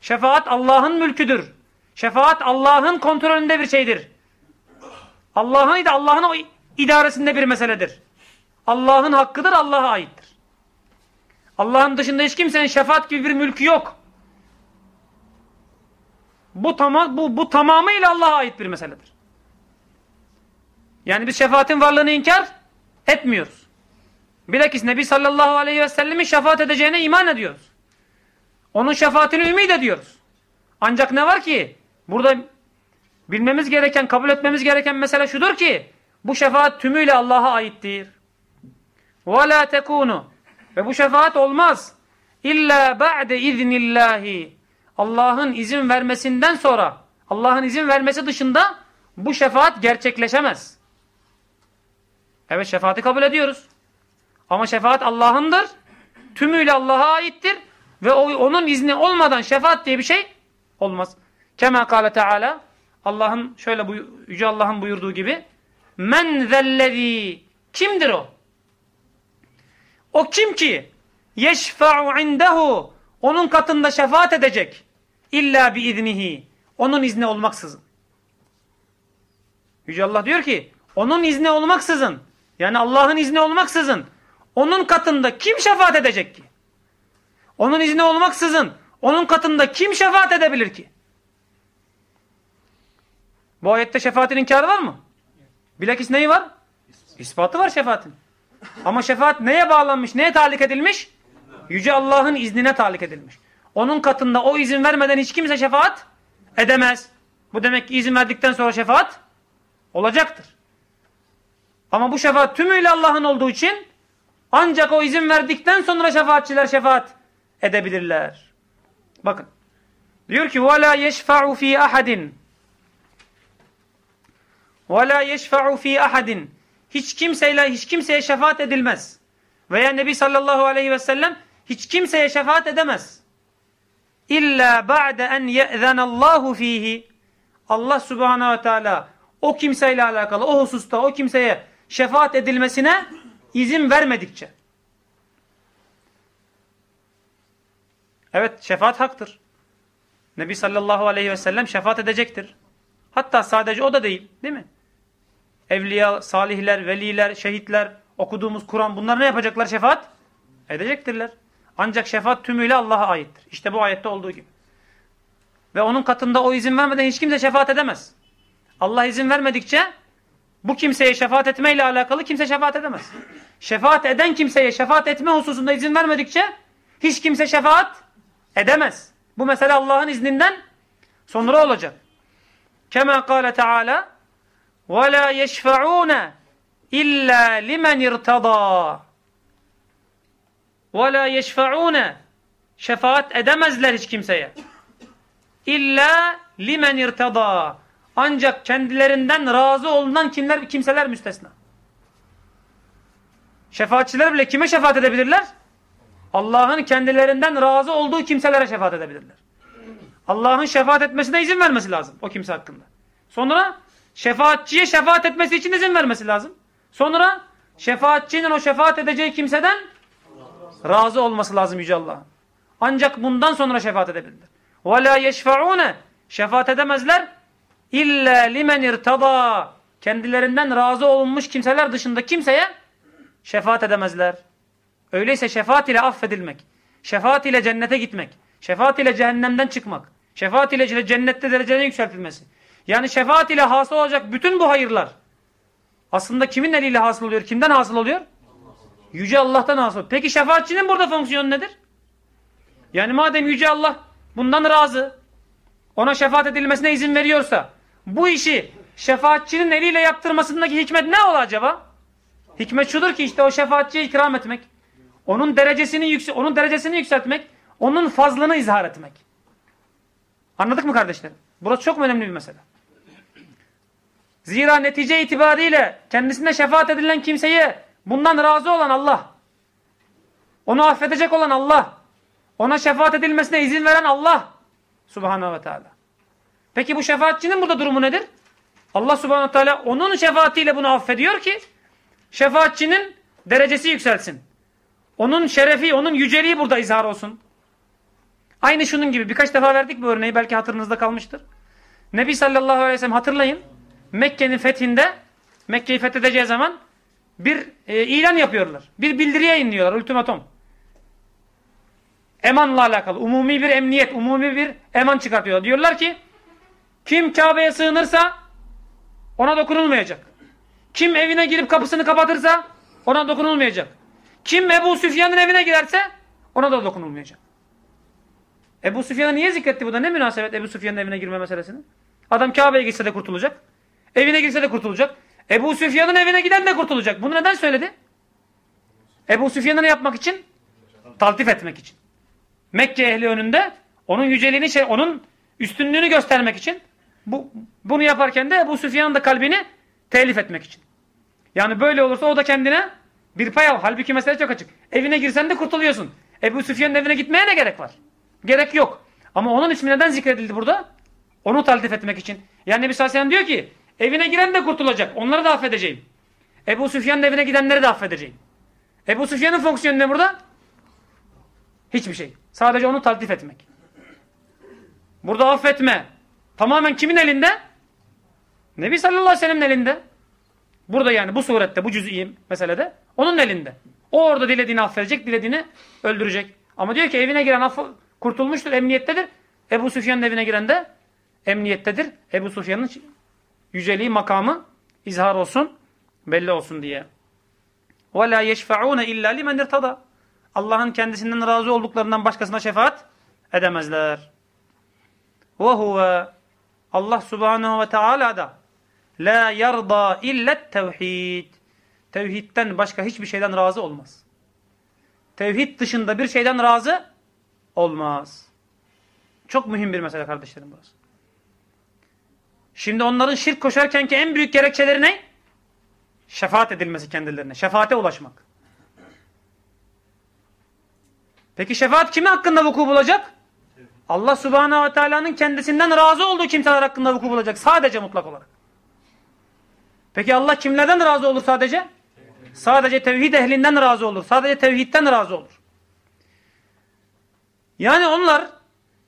Şefaat Allah'ın mülküdür. Şefaat Allah'ın kontrolünde bir şeydir. Allah'ın da Allah'ın idaresinde bir meseledir. Allah'ın hakkıdır, Allah'a aittir. Allah'ın dışında hiç kimsenin şefaat gibi bir mülkü yok. Bu, tamam, bu, bu tamamıyla Allah'a ait bir meseledir. Yani biz şefaatin varlığını inkar etmiyoruz. Bilakis Nebi sallallahu aleyhi ve sellemin şefaat edeceğine iman ediyoruz. Onun şefaatini ümit ediyoruz. Ancak ne var ki? Burada bilmemiz gereken, kabul etmemiz gereken mesele şudur ki bu şefaat tümüyle Allah'a aittir. وَلَا تَكُونُ Ve bu şefaat olmaz. İlla ba'de iznillahi. Allah'ın izin vermesinden sonra, Allah'ın izin vermesi dışında bu şefaat gerçekleşemez. Evet şefaati kabul ediyoruz. Ama şefaat Allah'ındır. Tümüyle Allah'a aittir. Ve onun izni olmadan şefaat diye bir şey olmaz. Kema kâle Teala Allah'ın şöyle bu yüce Allah'ın buyurduğu gibi men zellezî kimdir o? O kim ki yeşfa'u indehu onun katında şefaat edecek illa bi iznihi onun izni olmaksızın. Yüce Allah diyor ki onun izni olmaksızın yani Allah'ın izni olmaksızın onun katında kim şefaat edecek ki? Onun izni olmaksızın onun katında kim şefaat edebilir ki? Bu ayette şefaatin inkarı var mı? Bilakis neyi var? İspatı var şefaatin. Ama şefaat neye bağlanmış, neye talik edilmiş? Yüce Allah'ın iznine talik edilmiş. Onun katında o izin vermeden hiç kimse şefaat edemez. Bu demek ki izin verdikten sonra şefaat olacaktır. Ama bu şefaat tümüyle Allah'ın olduğu için ancak o izin verdikten sonra şefaatçiler şefaat edebilirler. Bakın. Diyor ki وَلَا يَشْفَعُ ف۪ي أَحَدٍ وَلَا يَشْفَعُ ف۪ي أَحَدٍ Hiç kimseyle hiç kimseye şefaat edilmez. Veya Nebi sallallahu aleyhi ve sellem hiç kimseye şefaat edemez. İlla ba'de en ye'zen Allahu fihi. Allah subhanahu ve teala o kimseyle alakalı o hususta o kimseye şefaat edilmesine izin vermedikçe. Evet şefaat haktır. Nebi sallallahu aleyhi ve sellem şefaat edecektir. Hatta sadece o da değil değil mi? Evliya, salihler, veliler, şehitler, okuduğumuz Kur'an bunlar ne yapacaklar şefaat? Edecektirler. Ancak şefaat tümüyle Allah'a aittir. İşte bu ayette olduğu gibi. Ve onun katında o izin vermeden hiç kimse şefaat edemez. Allah izin vermedikçe bu kimseye şefaat etmeyle alakalı kimse şefaat edemez. Şefaat eden kimseye şefaat etme hususunda izin vermedikçe hiç kimse şefaat edemez. Bu mesele Allah'ın izninden sonra olacak. Kema kâle Teala وَلَا يَشْفَعُونَ اِلَّا لِمَنْ اِرْتَضَى وَلَا يَشْفَعُونَ Şefaat edemezler hiç kimseye. İlla limen irtada. Ancak kendilerinden razı olunan kimler kimseler müstesna. Şefaatçiler bile kime şefaat edebilirler? Allah'ın kendilerinden razı olduğu kimselere şefaat edebilirler. Allah'ın şefaat etmesine izin vermesi lazım o kimse hakkında. Sonra şefaatçiye şefaat etmesi için izin vermesi lazım. Sonra şefaatçinin o şefaat edeceği kimseden razı olması lazım Yüce Allah'ın. Ancak bundan sonra şefaat edebilirler. وَلَا يَشْفَعُونَ Şefaat edemezler. İlla limen irtada. Kendilerinden razı olunmuş kimseler dışında kimseye şefaat edemezler. Öyleyse şefaat ile affedilmek, şefaat ile cennete gitmek, şefaat ile cehennemden çıkmak, şefaat ile cennette derecene yükseltilmesi. Yani şefaat ile hasıl olacak bütün bu hayırlar. Aslında kimin eliyle hasıl oluyor? Kimden hasıl oluyor? Yüce Allah'tan hasıl. Peki şefaatçinin burada fonksiyonu nedir? Yani madem Yüce Allah bundan razı, ona şefaat edilmesine izin veriyorsa, bu işi şefaatçinin eliyle yaptırmasındaki hikmet ne ola acaba? Hikmet şudur ki işte o şefaatçiye ikram etmek, onun derecesini yüksek, onun derecesini yükseltmek, onun fazlını izhar etmek. Anladık mı kardeşlerim? Burası çok önemli bir mesele. Zira netice itibariyle kendisine şefaat edilen kimseye bundan razı olan Allah, onu affedecek olan Allah, ona şefaat edilmesine izin veren Allah subhanahu ve teala. Peki bu şefaatçinin burada durumu nedir? Allah subhanahu teala onun şefaatiyle bunu affediyor ki şefaatçinin derecesi yükselsin. Onun şerefi, onun yüceliği burada izhar olsun. Aynı şunun gibi birkaç defa verdik bu örneği belki hatırınızda kalmıştır. Nebi sallallahu aleyhi ve sellem hatırlayın. Mekke'nin fethinde Mekke'yi fethedeceği zaman bir e, ilan yapıyorlar. Bir bildiri yayınlıyorlar. Ultimatom. Emanla alakalı. Umumi bir emniyet, umumi bir eman çıkartıyorlar. Diyorlar ki kim Kabe'ye sığınırsa ona dokunulmayacak. Kim evine girip kapısını kapatırsa ona dokunulmayacak. Kim Ebu Süfyan'ın evine girerse ona da dokunulmayacak. Ebu Süfyan'ı niye zikretti bu da? Ne münasebet Ebu Süfyan'ın evine girme meselesini? Adam Kabe'ye gitse de kurtulacak. Evine girse de kurtulacak. Ebu Süfyan'ın evine giden de kurtulacak. Bunu neden söyledi? Ebu Süfyan'ı yapmak için? Taltif etmek için. Mekke ehli önünde onun yüceliğini, şey, onun üstünlüğünü göstermek için bu, bunu yaparken de Ebu Süfyan'ın da kalbini telif etmek için. Yani böyle olursa o da kendine bir pay al. Halbuki mesele çok açık. Evine girsen de kurtuluyorsun. Ebu Süfyan'ın evine gitmeye ne gerek var? Gerek yok. Ama onun ismi neden zikredildi burada? Onu taltif etmek için. Yani Nebi Sallallahu diyor ki evine giren de kurtulacak. Onları da affedeceğim. Ebu Süfyan'ın evine gidenleri de affedeceğim. Ebu Süfyan'ın fonksiyonu ne burada? Hiçbir şey. Sadece onu taltif etmek. Burada affetme. Tamamen kimin elinde? Nebi sallallahu aleyhi ve sellem'in elinde. Burada yani bu surette, bu cüz'i meselede onun elinde. O orada dilediğini affedecek, dilediğini öldürecek. Ama diyor ki evine giren affı kurtulmuştur, emniyettedir. Ebu Süfyan'ın evine giren de emniyettedir. Ebu Süfyan'ın yüceliği, makamı izhar olsun, belli olsun diye. وَلَا يَشْفَعُونَ اِلَّا لِمَنْ اِرْتَضَى Allah'ın kendisinden razı olduklarından başkasına şefaat edemezler. وَهُوَ Allah subhanehu ve teala da la yarda illet tevhid. Tevhidden başka hiçbir şeyden razı olmaz. Tevhid dışında bir şeyden razı olmaz. Çok mühim bir mesele kardeşlerim burası. Şimdi onların şirk koşarkenki en büyük gerekçeleri ne? Şefaat edilmesi kendilerine. Şefaate ulaşmak. Peki şefaat kimi hakkında vuku bulacak? Allah subhanehu ve teala'nın kendisinden razı olduğu kimseler hakkında vuku bulacak. Sadece mutlak olarak. Peki Allah kimlerden razı olur sadece? Sadece tevhid ehlinden razı olur. Sadece tevhidden razı olur. Yani onlar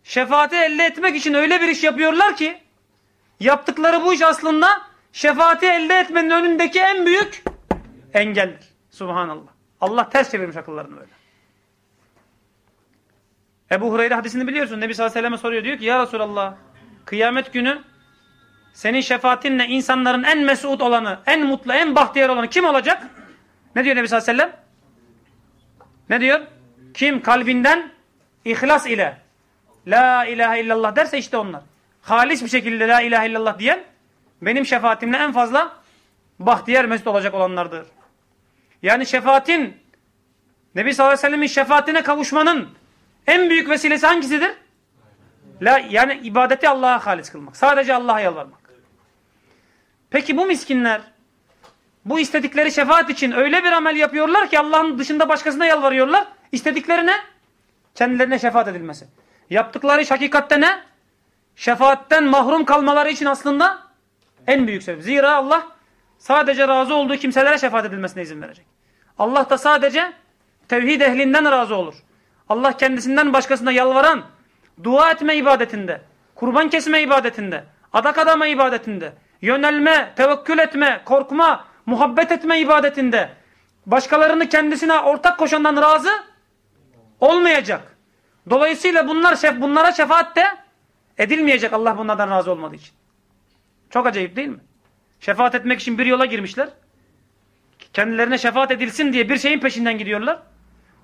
şefaati elde etmek için öyle bir iş yapıyorlar ki yaptıkları bu iş aslında şefaati elde etmenin önündeki en büyük engeldir. Subhanallah. Allah ters çevirmiş akıllarını böyle. Ebu Hureyre hadisini biliyorsun. Nebi sallallahu aleyhi ve selleme soruyor. Diyor ki ya Resulallah kıyamet günü senin şefaatinle insanların en mesut olanı, en mutlu, en bahtiyar olanı kim olacak? Ne diyor Nebi sallallahu aleyhi ve sellem? Ne diyor? Kim kalbinden ihlas ile La ilahe illallah derse işte onlar. Halis bir şekilde La ilahe illallah diyen benim şefaatimle en fazla bahtiyar mesut olacak olanlardır. Yani şefaatin Nebi sallallahu aleyhi ve sellemin şefaatine kavuşmanın en büyük vesilesi hangisidir? La, yani ibadeti Allah'a halis kılmak. Sadece Allah'a yalvarmak. Peki bu miskinler bu istedikleri şefaat için öyle bir amel yapıyorlar ki Allah'ın dışında başkasına yalvarıyorlar. İstedikleri ne? Kendilerine şefaat edilmesi. Yaptıkları iş hakikatte ne? Şefaatten mahrum kalmaları için aslında en büyük sebep. Zira Allah sadece razı olduğu kimselere şefaat edilmesine izin verecek. Allah da sadece tevhid ehlinden razı olur. Allah kendisinden başkasına yalvaran, dua etme ibadetinde, kurban kesme ibadetinde, adak adama ibadetinde, yönelme, tevekkül etme, korkma, muhabbet etme ibadetinde, başkalarını kendisine ortak koşandan razı olmayacak. Dolayısıyla bunlar şef, bunlara şefaat de edilmeyecek Allah bunlardan razı olmadığı için. Çok acayip değil mi? Şefaat etmek için bir yola girmişler. Kendilerine şefaat edilsin diye bir şeyin peşinden gidiyorlar.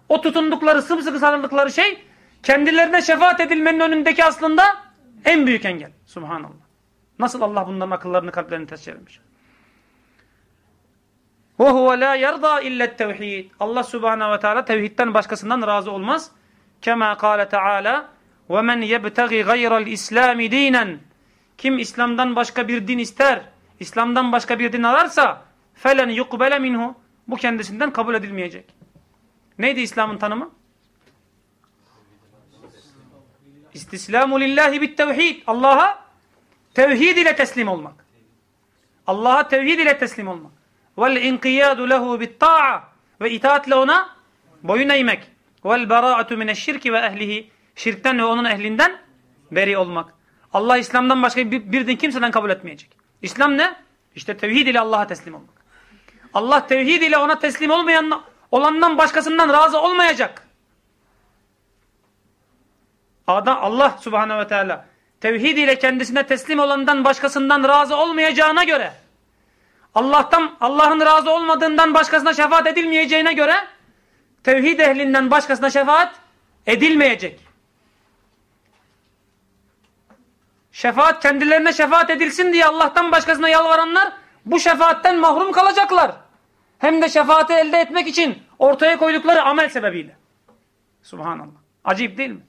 O tutundukları, sımsıkı sarıldıkları şey kendilerine şefaat edilmenin önündeki aslında en büyük engel. Subhanallah. Nasıl Allah bunların akıllarını, kalplerini ters çevirmiş. وَهُوَ لَا يَرْضَى اِلَّا التَّوْحِيدِ Allah subhanahu ve teala tevhidden başkasından razı olmaz. Kema kâle teâlâ وَمَنْ يَبْتَغِ غَيْرَ الْاِسْلَامِ دِينًا Kim İslam'dan başka bir din ister, İslam'dan başka bir din ararsa فَلَنْ يُقْبَلَ minhu Bu kendisinden kabul edilmeyecek. Neydi İslam'ın tanımı? İstislamu lillahi bit tevhid. Allah'a tevhid ile teslim olmak. Allah'a tevhid ile teslim olmak. Vel inqiyadu lehu bit ta'a ve itaatle ona boyun eğmek. Vel bara'atu mineşşirki ve ehlihi. Şirkten ve onun ehlinden beri olmak. Allah İslam'dan başka bir, bir din kimseden kabul etmeyecek. İslam ne? İşte tevhid ile Allah'a teslim olmak. Allah tevhid ile ona teslim olmayan olandan başkasından razı olmayacak. Adam, Allah subhanehu ve teala tevhid ile kendisine teslim olandan başkasından razı olmayacağına göre Allah'tan Allah'ın razı olmadığından başkasına şefaat edilmeyeceğine göre tevhid ehlinden başkasına şefaat edilmeyecek. Şefaat kendilerine şefaat edilsin diye Allah'tan başkasına yalvaranlar bu şefaatten mahrum kalacaklar Hem de şefaati elde etmek için ortaya koydukları amel sebebiyle. Subhanallah. Acayip değil mi?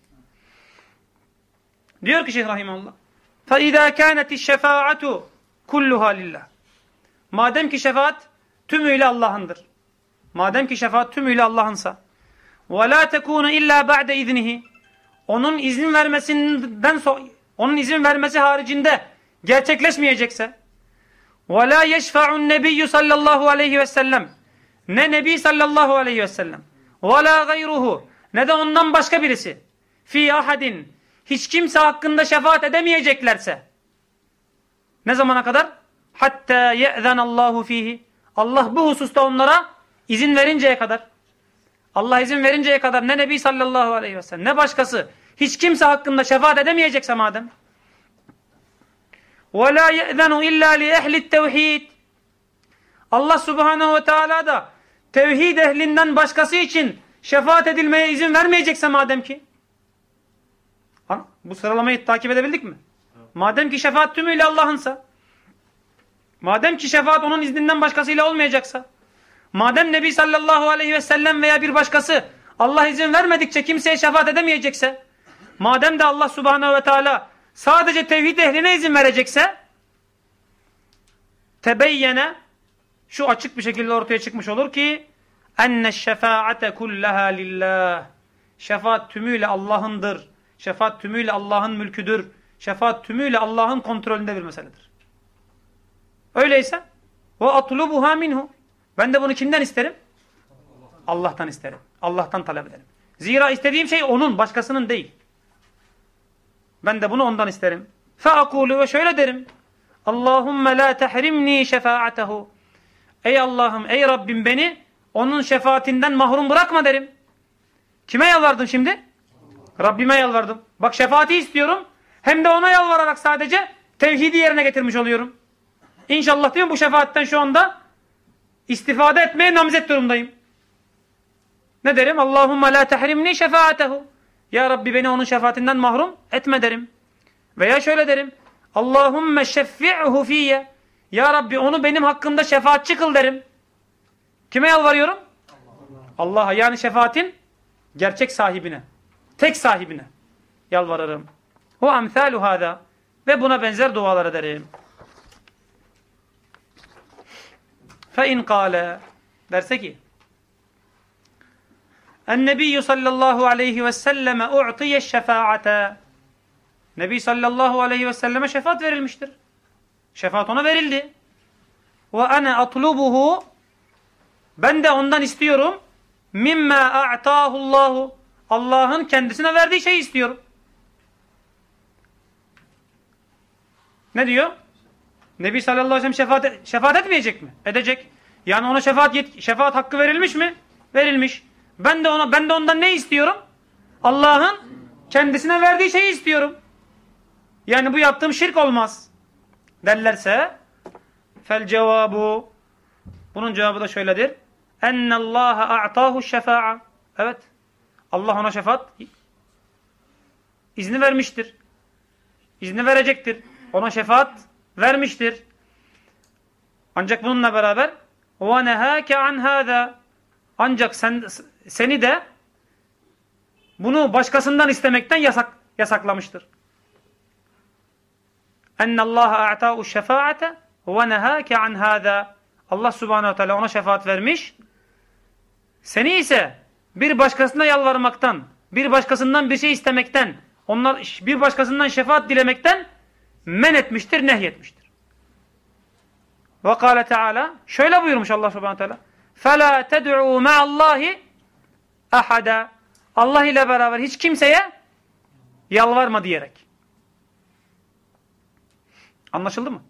Diyor ki Şeyh Rahimallah. فَاِذَا كَانَتِ الشَّفَاعَةُ كُلُّهَا لِلّٰهِ Madem ki şefaat tümüyle Allah'ındır. Madem ki şefaat tümüyle Allah'ınsa وَلَا تَكُونَ illa بَعْدَ اِذْنِهِ Onun izin vermesinden sonra onun izin vermesi haricinde gerçekleşmeyecekse ve la yeşfa'un nebiyyü sallallahu aleyhi ve sellem. Ne nebi sallallahu aleyhi ve sellem. Ve la gayruhu. Ne de ondan başka birisi. Fi ahadin. Hiç kimse hakkında şefaat edemeyeceklerse. Ne zamana kadar? Hatta ye'zenallahu fihi. Allah bu hususta onlara izin verinceye kadar. Allah izin verinceye kadar ne Nebi sallallahu aleyhi ve sellem ne başkası hiç kimse hakkında şefaat edemeyecekse madem وَلَا يَأْذَنُ اِلَّا لِيَحْلِ التَّوْحِيدِ Allah subhanehu ve teala da tevhid ehlinden başkası için şefaat edilmeye izin vermeyecekse madem ki. Bu sıralamayı takip edebildik mi? Madem ki şefaat tümüyle Allah'ınsa. Madem ki şefaat onun izninden başkasıyla olmayacaksa. Madem Nebi sallallahu aleyhi ve sellem veya bir başkası Allah izin vermedikçe kimseye şefaat edemeyecekse. Madem de Allah subhanehu ve teala sadece tevhid ehline izin verecekse. Tebeyyene şu açık bir şekilde ortaya çıkmış olur ki enne şefaate kullaha lillah. Şefaat tümüyle Allah'ındır. Şefaat tümüyle Allah'ın mülküdür. Şefaat tümüyle Allah'ın kontrolünde bir meseledir. Öyleyse ve atlubuha minhu. Ben de bunu kimden isterim? Allah'tan isterim. Allah'tan talep ederim. Zira istediğim şey onun, başkasının değil. Ben de bunu ondan isterim. Feakulu ve şöyle derim. Allahümme la tehrimni şefaatehu. Ey Allah'ım, ey Rabbim beni onun şefaatinden mahrum bırakma derim. Kime yalvardım şimdi? Rabbime yalvardım. Bak şefaati istiyorum. Hem de ona yalvararak sadece tevhidi yerine getirmiş oluyorum. İnşallah diyorum bu şefaatten şu anda istifade etmeye namzet durumdayım. Ne derim? Allahümme la tehrimni şefaatehu. Ya Rabbi beni onun şefaatinden mahrum etme derim. Veya şöyle derim. Allahümme şeffi'hu fiyye. Ya Rabbi onu benim hakkımda şefaatçi kıl derim. Kime yalvarıyorum? Allah'a yani şefaatin gerçek sahibine. Tek sahibine yalvarırım. Hu amthalu hada ve buna benzer dualar ederim. Fe in kâle derse ki En-Nebiyyü sallallahu aleyhi ve selleme u'tiye şefaate Nebi sallallahu aleyhi ve selleme şefaat verilmiştir. Şefaat ona verildi. Ve ene atlubuhu ben de ondan istiyorum mimma a'tahullahu Allah'ın kendisine verdiği şeyi istiyorum. Ne diyor? Nebi sallallahu aleyhi ve sellem şefaat, şefaat etmeyecek mi? Edecek. Yani ona şefaat şefaat hakkı verilmiş mi? Verilmiş. Ben de ona ben de ondan ne istiyorum? Allah'ın kendisine verdiği şeyi istiyorum. Yani bu yaptığım şirk olmaz. Derlerse fel cevabu bunun cevabı da şöyledir. Ennallaha a'tahu şefa'a. Evet. Allah ona şefaat izni vermiştir. İzni verecektir. Ona şefaat vermiştir. Ancak bununla beraber وَنَهَاكَ عَنْ هَذَا Ancak sen, seni de bunu başkasından istemekten yasak, yasaklamıştır. اَنَّ اللّٰهَ اَعْتَاءُ الشَّفَاعَةَ وَنَهَاكَ عَنْ هَذَا Allah subhanehu teala ona şefaat vermiş. Seni ise bir başkasına yalvarmaktan, bir başkasından bir şey istemekten, onlar bir başkasından şefaat dilemekten men etmiştir, nehyetmiştir. Ve kâle Teala şöyle buyurmuş Allah subhanahu teala فَلَا تَدْعُوا مَا اللّٰهِ اَحَدًا Allah ile beraber hiç kimseye yalvarma diyerek. Anlaşıldı mı?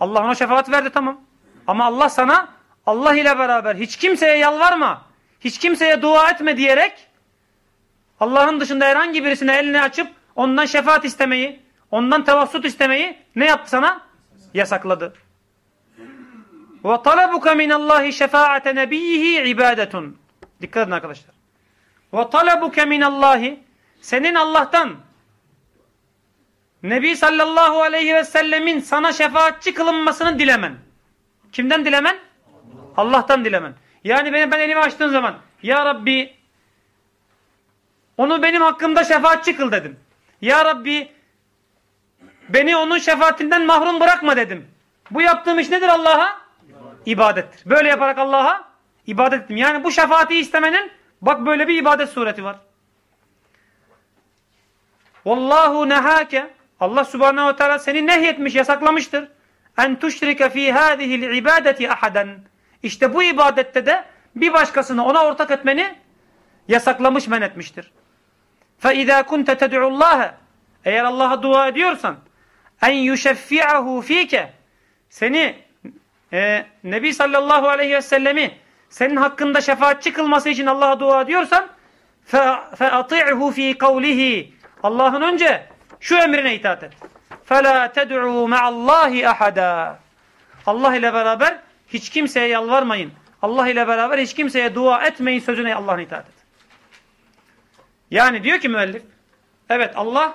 Allah ona şefaat verdi tamam. Ama Allah sana Allah ile beraber hiç kimseye yalvarma, hiç kimseye dua etme diyerek Allah'ın dışında herhangi birisine elini açıp ondan şefaat istemeyi, ondan tevassut istemeyi ne yaptı sana? Yasakladı. Ve talabuka minallahi şefaate nebiyhi ibadetun. Dikkat edin arkadaşlar. Ve talabuka minallahi senin Allah'tan Nebi sallallahu aleyhi ve sellemin sana şefaatçi kılınmasını dilemen. Kimden dilemen? Allah'tan dilemen. Yani benim ben elimi açtığım zaman Ya Rabbi onu benim hakkımda şefaatçi kıl dedim. Ya Rabbi beni onun şefaatinden mahrum bırakma dedim. Bu yaptığım iş nedir Allah'a? İbadettir. Böyle yaparak Allah'a ibadet ettim. Yani bu şefaati istemenin bak böyle bir ibadet sureti var. Vallahu nehake Allah subhanehu ve teala seni nehyetmiş, yasaklamıştır. En tuşrike fi hâzihil ibadeti ahaden. İşte bu ibadette de bir başkasını ona ortak etmeni yasaklamış, men etmiştir. فَاِذَا كُنْتَ تَدْعُ اللّٰهَ Eğer Allah'a dua ediyorsan en yuşeffi'ahu fike seni e, Nebi sallallahu aleyhi ve sellemi senin hakkında şefaatçi kılması için Allah'a dua ediyorsan فَاَطِعْهُ fi kavlihi Allah'ın önce şu emrine itaat et. فَلَا تَدْعُوا مَعَ اللّٰهِ اَحَدًا Allah ile beraber hiç kimseye yalvarmayın. Allah ile beraber hiç kimseye dua etmeyin sözüne Allah'ın itaat et. Yani diyor ki müellif, evet Allah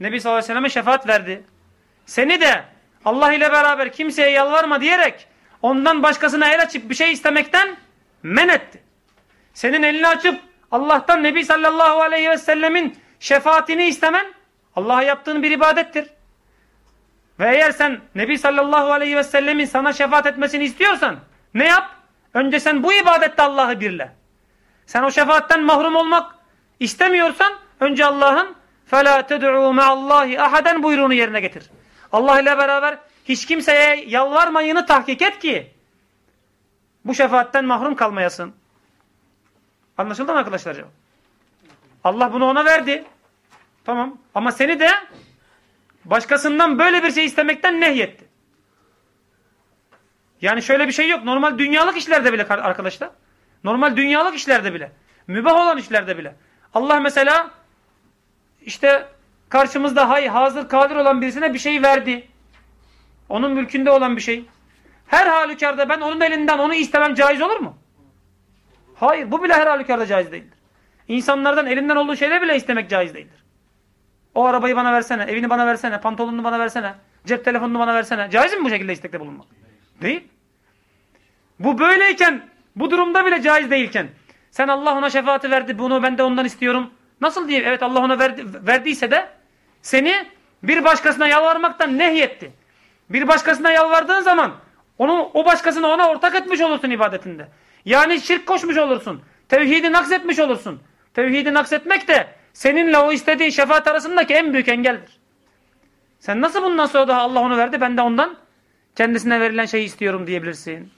Nebi sallallahu aleyhi ve selleme şefaat verdi. Seni de Allah ile beraber kimseye yalvarma diyerek ondan başkasına el açıp bir şey istemekten men etti. Senin elini açıp Allah'tan Nebi sallallahu aleyhi ve sellemin şefaatini istemen Allah'a yaptığın bir ibadettir. Ve eğer sen Nebi sallallahu aleyhi ve sellemin sana şefaat etmesini istiyorsan ne yap? Önce sen bu ibadette Allah'ı birle. Sen o şefaatten mahrum olmak istemiyorsan önce Allah'ın فَلَا تَدْعُوا مَعَ اللّٰهِ اَحَدًا buyruğunu yerine getir. Allah ile beraber hiç kimseye yalvarmayını tahkik et ki bu şefaatten mahrum kalmayasın. Anlaşıldı mı arkadaşlar? Allah bunu ona verdi. Tamam. Ama seni de başkasından böyle bir şey istemekten nehyetti. Yani şöyle bir şey yok. Normal dünyalık işlerde bile arkadaşlar. Normal dünyalık işlerde bile. Mübah olan işlerde bile. Allah mesela işte karşımızda hay hazır kadir olan birisine bir şey verdi. Onun mülkünde olan bir şey. Her halükarda ben onun elinden onu istemem caiz olur mu? Hayır bu bile her halükarda caiz değildir. İnsanlardan elinden olduğu şeyleri bile istemek caiz değildir. O arabayı bana versene, evini bana versene, pantolonunu bana versene, cep telefonunu bana versene. Caiz mi bu şekilde istekte bulunmak? Değil. Bu böyleyken, bu durumda bile caiz değilken, sen Allah ona şefaati verdi, bunu ben de ondan istiyorum. Nasıl diyeyim? Evet Allah ona verdi, verdiyse de seni bir başkasına yalvarmaktan nehyetti. Bir başkasına yalvardığın zaman onu, o başkasına ona ortak etmiş olursun ibadetinde. Yani şirk koşmuş olursun. Tevhidi naksetmiş olursun. Tevhidi naksetmek de seninle o istediği şefaat arasındaki en büyük engeldir. Sen nasıl bundan sonra daha Allah onu verdi ben de ondan kendisine verilen şeyi istiyorum diyebilirsin.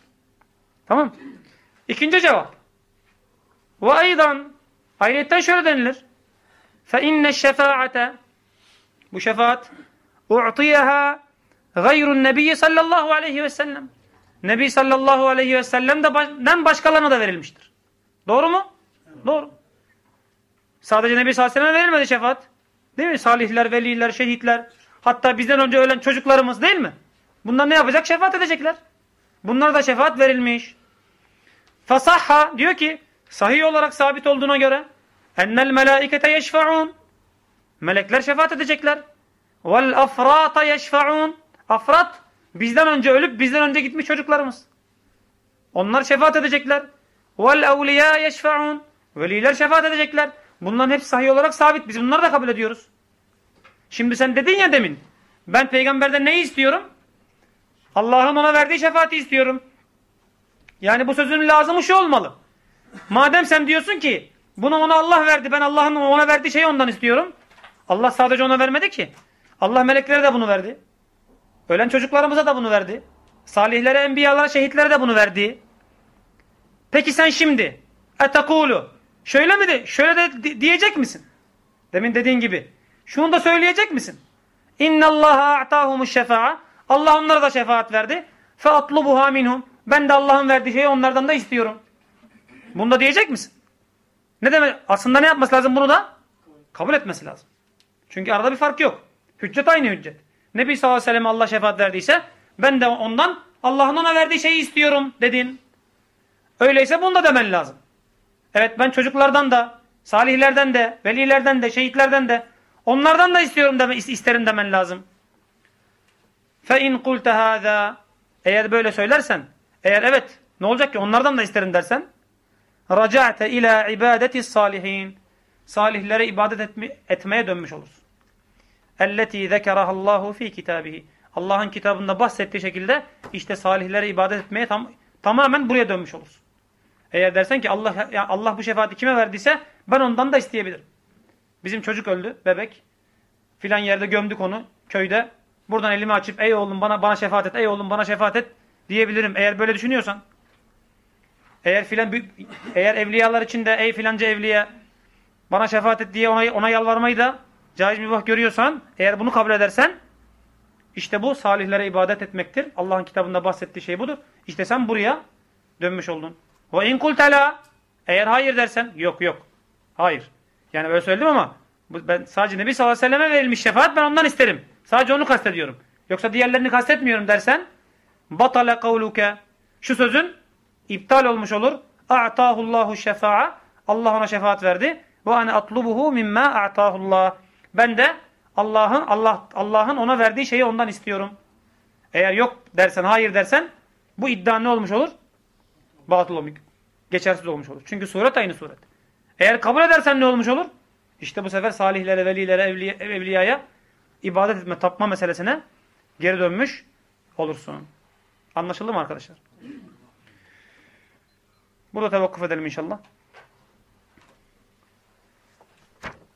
Tamam. İkinci cevap. Ve aydan ayetten şöyle denilir. İnne şefaate bu şefaat u'tiyeha gayrun nebiyye sallallahu aleyhi ve sellem. Nebi sallallahu aleyhi ve sellem'den başkalarına da verilmiştir. Doğru mu? Evet. Doğru. Sadece Nebi sallallahu aleyhi ve sellem verilmedi şefaat. Değil mi? Salihler, veliler, şehitler. Hatta bizden önce ölen çocuklarımız değil mi? Bunlar ne yapacak? Şefaat edecekler. Bunlar da şefaat verilmiş. Fasahha diyor ki sahih olarak sabit olduğuna göre ennel melaikete yeşfa'un melekler şefaat edecekler. Vel afrata yeşfa'un afrat bizden önce ölüp bizden önce gitmiş çocuklarımız. Onlar şefaat edecekler. Vel evliya yeşfa'un veliler şefaat edecekler. Bunların hepsi sahih olarak sabit. Biz bunları da kabul ediyoruz. Şimdi sen dedin ya demin. Ben peygamberden neyi istiyorum? Allah'ın ona verdiği şefaati istiyorum. Yani bu sözün lazımı şu olmalı. Madem sen diyorsun ki bunu ona Allah verdi ben Allah'ın ona verdiği şeyi ondan istiyorum. Allah sadece ona vermedi ki. Allah meleklere de bunu verdi. Ölen çocuklarımıza da bunu verdi. Salihlere, enbiyalara, şehitlere de bunu verdi. Peki sen şimdi etekulu şöyle mi de şöyle de diyecek misin? Demin dediğin gibi. Şunu da söyleyecek misin? İnnallaha a'tahumuş şefa'a. Allah onlara da şefaat verdi. Fe atlubuha minhum. Ben de Allah'ın verdiği şeyi onlardan da istiyorum. Bunu da diyecek misin? Ne demek? Aslında ne yapması lazım bunu da? Kabul etmesi lazım. Çünkü arada bir fark yok. Hüccet aynı hüccet. Nebi sallallahu aleyhi ve sellem Allah şefaat verdiyse ben de ondan Allah'ın ona verdiği şeyi istiyorum dedin. Öyleyse bunu da demen lazım. Evet ben çocuklardan da, salihlerden de, velilerden de, şehitlerden de onlardan da istiyorum deme, isterim demen lazım. فَاِنْ قُلْتَ هَذَا Eğer böyle söylersen, eğer evet ne olacak ki onlardan da isterim dersen رَجَعْتَ ila ibadeti salihin Salihlere ibadet etme, etmeye dönmüş olursun. اَلَّتِي ذَكَرَهَا اللّٰهُ ف۪ي كِتَابِهِ Allah'ın kitabında bahsettiği şekilde işte salihlere ibadet etmeye tam, tamamen buraya dönmüş olursun. Eğer dersen ki Allah ya Allah bu şefaati kime verdiyse ben ondan da isteyebilirim. Bizim çocuk öldü, bebek. Filan yerde gömdük onu köyde. Buradan elimi açıp ey oğlum bana bana şefaat et, ey oğlum bana şefaat et diyebilirim. Eğer böyle düşünüyorsan. Eğer filan eğer evliyalar içinde ey filanca evliya bana şefaat et diye ona, ona yalvarmayı da caiz mübah görüyorsan, eğer bunu kabul edersen işte bu salihlere ibadet etmektir. Allah'ın kitabında bahsettiği şey budur. İşte sen buraya dönmüş oldun. Ve in kultela eğer hayır dersen yok yok. Hayır. Yani böyle söyledim ama ben sadece Nebi sallallahu aleyhi ve selleme verilmiş şefaat ben ondan isterim. Sadece onu kastediyorum. Yoksa diğerlerini kastetmiyorum dersen batale kavluke şu sözün iptal olmuş olur. A'tahullahu şefa'a Allah ona şefaat verdi. Ve ane atlubuhu mimma a'tahullah. Ben de Allah'ın Allah Allah'ın ona verdiği şeyi ondan istiyorum. Eğer yok dersen, hayır dersen bu iddia ne olmuş olur? Batıl olmuş. Geçersiz olmuş olur. Çünkü suret aynı suret. Eğer kabul edersen ne olmuş olur? İşte bu sefer salihlere, velilere, evliya, evliyaya ibadet etme, tapma meselesine geri dönmüş olursun. Anlaşıldı mı arkadaşlar? Burada tevakkuf edelim inşallah.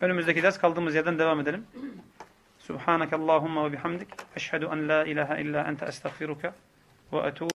Önümüzdeki ders kaldığımız yerden devam edelim. Subhanakallahumma ve bihamdik. Eşhedü en la ilahe illa ente estağfiruka ve etubu